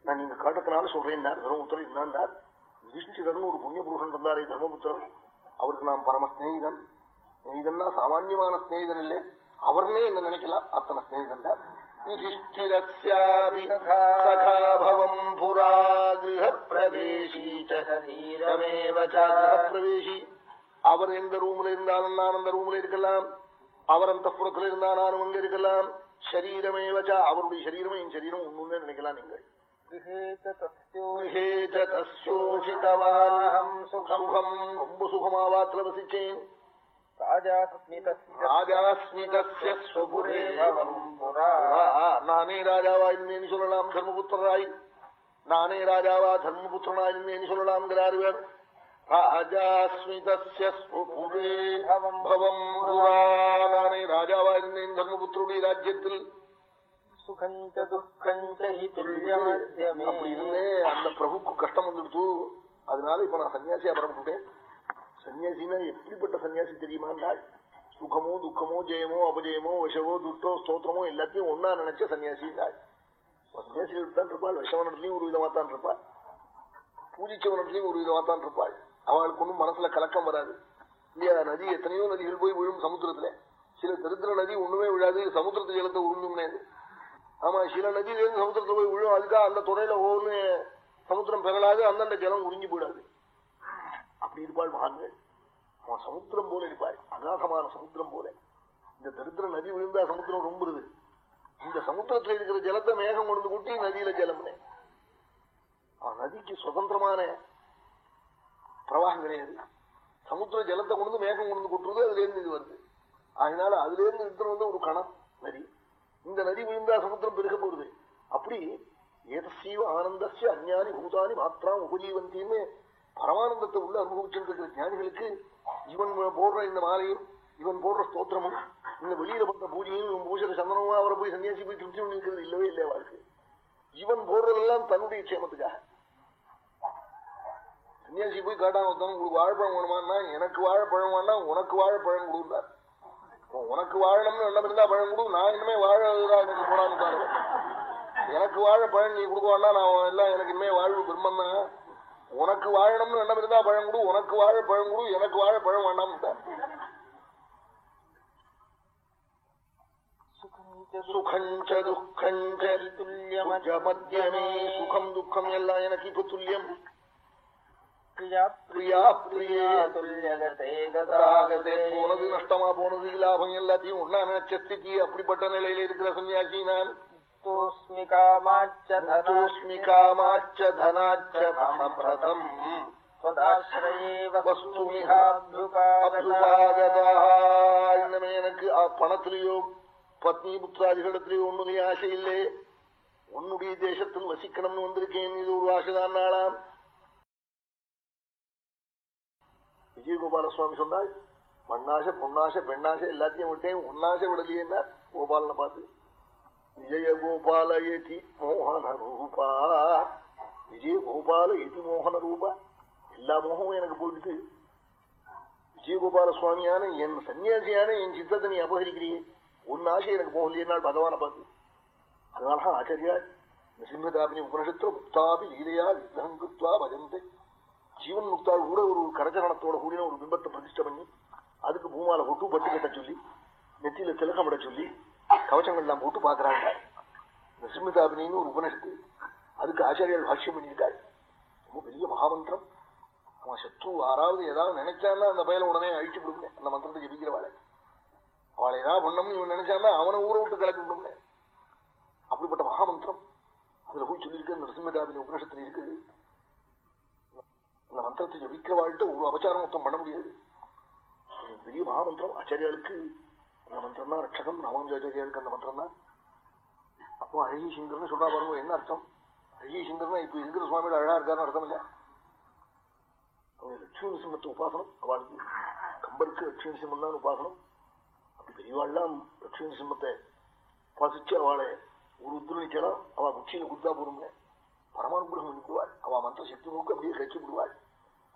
நான் நீங்க கேட்டதுனால சொல்றேன் தர்மபுத்திரன் இருந்தார் யுதிஷ்டிரன் ஒரு புண்ணிய புருஷன் இருந்தாரே தர்மபுத்திரன் அவருக்கு நான் பரம ஸ்நேகிதன் ஸ்நேகிதன்னா சாமான்யமான ஸ்நேகிதன் இல்லை அவர்னே என்ன நினைக்கலாம்? அத்தனை ஸ்நேகிதண்டா யுதிஷ்டிரஸ்யாபிசகாபவம் புரா கிரகப்பிரவேசீ சரீரமேவ கிரகப்பிரவேசி அவர் எந்த ரூம்ல இருந்தாலும் நான் அந்த ரூம்ல இருக்கலாம். அவர் அந்த புறத்துல இருந்தா நானும் அங்க இருக்கலாம். சரீரமேவச்சா அவருடைய சரீரமே என் சரீரம் ஒண்ணுன்னு நினைக்கலாம் நீங்கள். ரொம்ப சுகமா வசிச்சேன் நானே ராஜாவா இருந்தேன்னு சொல்லலாம் தர்மபுத்திரராய் நானே ராஜாவா தர்மபுத்திரனா இருந்தேன்னு சொல்லலாம் கிராறு வேணும் நானே ராஜாவா இருந்தேன் தர்மபுத்திரனுடைய ராஜ்யத்தில் அப்படி இருந்தேன் அந்த பிரபுக்கு கஷ்டம் வந்துடுத்து அதனால இப்ப நான் சன்னியாசியா பரம்பிட்டேன் சன்னியாசினா எப்படிப்பட்ட சன்னியாசி தெரியுமாண்டாள் சுகமோ துக்கமோ ஜெயமோ அபஜயமோ விஷவோ துட்டோ ஸ்தோத்திரமோ எல்லாத்தையும் ஒன்னா நினைச்ச சன்னியாசிந்தாள் சன்னியாசிகள் தான் இருப்பாள் விஷவனத்திலையும் ஒரு விதமா தான் இருப்பாள். பூஜிச்சவனத்திலையும் ஒரு விதமா தான் இருப்பாள். அவளுக்கு ஒன்றும் மனசுல கலக்கம் வராது. இல்லையா? நதி எத்தனையோ நதிகள் போய் விழும் சமுத்திரத்துல. சில தரித்திர நதி ஒண்ணுமே விழாது சமுத்திரத்து ஜலத்தை உறிஞ்சும்னே ஆமா சில நதியிலிருந்து சமுத்திரத்துல போய் விழும் அதுக்காக அந்த துறையில ஒவ்வொன்னு சமுத்திரம் பெறலாது அந்தந்த ஜலம் உறிஞ்சு போயிடாது. அப்படி இருப்பாள் மகான்கள். அவன் சமுத்திரம் போல இருப்பாள். அகாசமான சமுத்திரம் போல. இந்த தரித்திர நதி விழுந்தா சமுத்திரம் ரொம்புறது. இந்த சமுத்திரத்துல இருக்கிற ஜலத்தை மேகம் கொண்டு கூட்டி நதியில ஜலம்னே. அவன் நதிக்கு சுதந்திரமான பிரவாகம் கிடையாது சமுத்திர ஜலத்தை கொண்டு மேகம் கொண்டு கொட்டுறது அதுல இருந்து இது வருது. அதனால அதுல இருந்து இருக்கிற வந்து ஒரு கணம் நதி. இந்த நதி விழுந்தா சமுத்திரம் பெருக போகுது. அப்படி ஏதசீவ ஆனந்தஸ்ய அஞ்ஞானி பூதானி மாத்திரம் உபஜீவந்தின்னு பரமானந்தத்தை உள்ள அனுபவிச்சுட்டு இருக்கிற ஞானிகளுக்கு இவன் போடுற இந்த மாலையும் இவன் போடுற ஸ்தோத்திரமும் இந்த வெளியில பண்ற பூஜையும் இவன் பூஜை சந்தனமும் அவரை போய் சன்னியாசி போய் திருப்தி பண்ணிருக்கிறது இல்லவே இல்லையா வாழ்க்கை? இவன் போடுறதெல்லாம் தன்னுடைய க்ஷேமத்துக்காக. சன்னியாசி போய் காட்டாம உங்களுக்கு வாழைப்பழம் வேணுமான்னா எனக்கு வாழைப்பழம் வேணா உனக்கு வாழைப்பழம் கொடுந்தார் உனக்கு வாழணும்னு என்ன இருந்தா பழம் கொடு நான் இனிமே வாழ போனான்னு எனக்கு வாழ பழம் நீ கொடுக்க நான் எல்லாம் எனக்கு இனிமே வாழ்வு பிரம்மன் தான் உனக்கு வாழணும்னு எண்ணம் இருந்தா பழம் கொடு உனக்கு வாழ பழம் கொடு எனக்கு வாழ பழம் வேண்டாம். சுகஞ்ச துக்கஞ்ச மத்தியமே சுகம் துக்கம் எல்லாம் எனக்கு இப்ப துல்லியம். போனது நஷ்டமா போனது லாபம் எல்லாத்தையும் ஒன்னா நினைச்ச ஸ்திதி அப்படிப்பட்ட நிலையில இருக்கிற சன்னியாசி நான் எனக்கு பணத்திலேயோ பத்னி புத்திராதிகளிடத்திலேயோ ஒன்னுடைய ஆசை இல்லை உன்னுடைய தேசத்தில் வசிக்கணும்னு வந்திருக்கேன் இது ஒரு ஆசைதான் நாளாம் விஜயகோபால சுவாமி சொன்னாள் மண்ணாசை பொன்னாசை பெண்ணாசை எல்லாத்தையும் விட்டேன் ஒன்னாசை விடலையே கோபாலனை பார்த்து விஜயகோபால மோகன ரூபா விஜயகோபால எதி ஏதி மோகன ரூபா எல்லா மோகமும் எனக்கு போயிடுது விஜயகோபால சுவாமியான என் சன்னியாசியான என் சித்தத்தை நீ அபகரிக்கிறியே ஒன்னு ஆசை எனக்கு போகலையே பகவானை பார்த்து அதனால ஆச்சரியா நிசிம்மதாபினி உபனிஷத்துல முக்தாபி லீலையா விக்ரகங்குத்வா பஜந்தை ஜீவன் முக்தால் கூட ஒரு கரச்சரணத்தோட கூடின ஒரு பிம்பத்தை பிரதிஷ்ட பண்ணி அதுக்கு பூமால ஒட்டு பட்டு கட்ட சொல்லி நெத்தியில திலக்கமிட சொல்லி கவச்சங்கள்லாம் போட்டு பாக்குறாங்க நசிமிதாபினின்னு ஒரு உபனிஷத்து அதுக்கு ஆச்சாரியால் பாஷ்யம் பண்ணியிருக்காரு. ரொம்ப பெரிய மகாமந்திரம். அவன் சத்ரு ஆறாவது ஏதாவது நினைச்சான்னா அந்த பயல உடனே அழிச்சு விடுங்க அந்த மந்திரத்தை ஜபிக்கிறவாளை அவளை ஏதாவது பண்ணம்னு இவன் நினைச்சான்னா அவனை ஊரை விட்டு கலக்கி விடுங்க. அப்படிப்பட்ட மகாமந்திரம். அதுல போய் சொல்லியிருக்கு நரசிம்மதாபினி உபனிஷத்துல இருக்குது அந்த மந்திரத்தை ஜபிக்கிறவாழ்கிட்ட ஒரு அபச்சாரம் மொத்தம் பண்ண முடியாது. பெரிய மகாமந்திரம். ஆச்சாரியாளுக்கு அந்த மந்திரம் தான் ரட்சகம் ராமானுஜாச்சாரியாளுக்கு அந்த மந்திரம் தான் அப்போ அழகி சிங்கர்னு சொல்றா பாருங்க என்ன அர்த்தம்? அழகி சிங்கர்னா இப்ப இருக்கிற சுவாமியோட அழகா இருக்காருன்னு அர்த்தம் இல்ல. அவங்க லட்சுமி நரசிம்மத்தை உபாசனம் அவளுக்கு கம்பருக்கு லட்சுமி நரசிம்மன் தான் உபாசனம். அப்படி பெரியவாள்லாம் லட்சுமி நரசிம்மத்தை உபாசிச்சு அவளை ஒரு உத்ரணிக்கலாம் அவ குச்சியில குத்தா போறோம்ல பரமானுகிரகம் பண்ணிக்குவாள் அவ மந்திர சக்தி மூக்கு அப்படியே கழிச்சு விடுவாள்.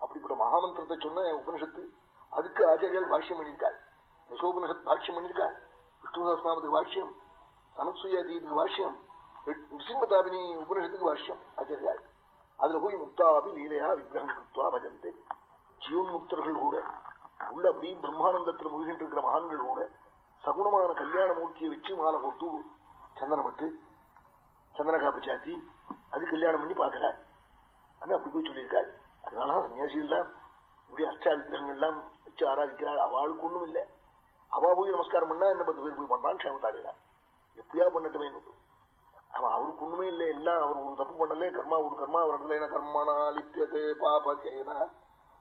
அப்படிப்பட்ட மகாமந்திரத்தை சொன்ன உபனிஷத்து அதுக்கு ஆச்சாரியால் பாஷ்யம் பண்ணியிருக்காள் யசோபனிஷத் பாஷ்யம் பண்ணிருக்கா விஷ்ணுதாஸ்மாமத்துக்கு பாஷ்யம் சனசுயாதீதுக்கு பாஷ்யம் நிருசிம்மதாபினி உபனிஷத்துக்கு பாஷ்யம் ஆச்சாரியாள் அதுல போய் முக்தாபி லீலையா விக்கிரகம் கிருத்வா பஜந்தே ஜீவன் முக்தர்கள் கூட உள்ள அப்படி பிரம்மானந்தத்தில் முழுகின்ற இருக்கிற மகான்கள் கூட சகுணமான கல்யாண மூர்த்தியை வச்சு மாலை போட்டு சந்தனப்பட்டு சந்தன காப்பு சாத்தி அது கல்யாணம் பண்ணி பார்க்கிறார் அது அப்படி போய் சொல்லியிருக்காள் அதனால சன்னியாசிகள் எல்லாம் இப்படி அஷ்டா விக்கிரகங்கள்லாம் வச்சு ஆராதிக்கிறாள் அவளுக்கு ஒன்றும் இல்லை அவா போய் நமஸ்காரம் பண்ணா என்ன பத்து பேர் போய் பண்றான் க்ஷேமத்தாடுகிறான் எப்படியா பண்ணட்டுமே அவன் அவருக்கு ஒண்ணுமே இல்லை எல்லாம் அவர் ஒரு தப்பு பண்ணல கர்மா ஒரு கர்மா அவர் கர்மானா லிப்பியது பாப செய்யனா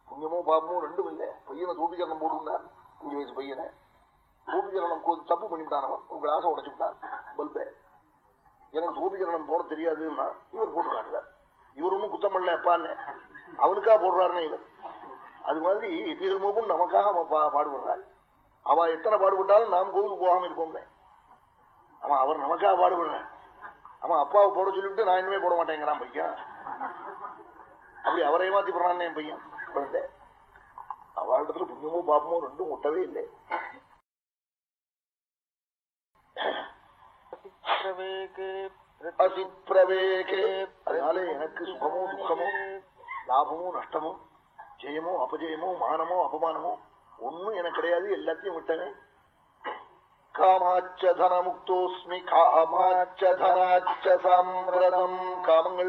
புண்ணியமோ பாபமோ ரெண்டும் இல்லை. பையனை தூபிச்சரணம் போடுனார் அஞ்சு வயசு பையனை. தூபிச்சரணம் தப்பு பண்ணிவிட்டான் அவன். உங்க கிளாஸை உடைச்சு பல்பே. எனக்கு தூபிச்சரணம் போட தெரியாதுன்னா இவர் போட்டுக்காட்டுல இவர் ஒன்றும் குத்தம் பண்ணல அப்பான்னு. அவனுக்கா போடுறாருன்னு இவர். அது மாதிரி திரும்பவும் நமக்காக அவன் பாடுபடுறாள் அவ எத்தனை பாடுபட்டாலும் நாம் கோவிலுக்கு போகாம இருப்போம்னே அவன் அவர் நமக்காக பாடுபடுறான் அவன் அப்பாவை போட சொல்லிவிட்டு நான் இனிமே போட மாட்டேங்கிறான் பையன். அப்படி அவரை ஏமாத்தி போறான் என் பையன். குழந்தை அவளிடத்துல புண்ணியமோ பாபமோ ரெண்டும் ஒட்டவே இல்லை. அதனால எனக்கு சுகமோ துக்கமோ லாபமோ நஷ்டமோ ஜெயமோ அபஜயமோ மானமோ அபமானமோ ஒண்ணும் எனக்கு கிடையாது எல்லாத்தையும் விட்டேன். காமாச்சதனமுக்தோஸ்மி காமாச்சதனாச்ச சாம்பிரதம் காமங்கள்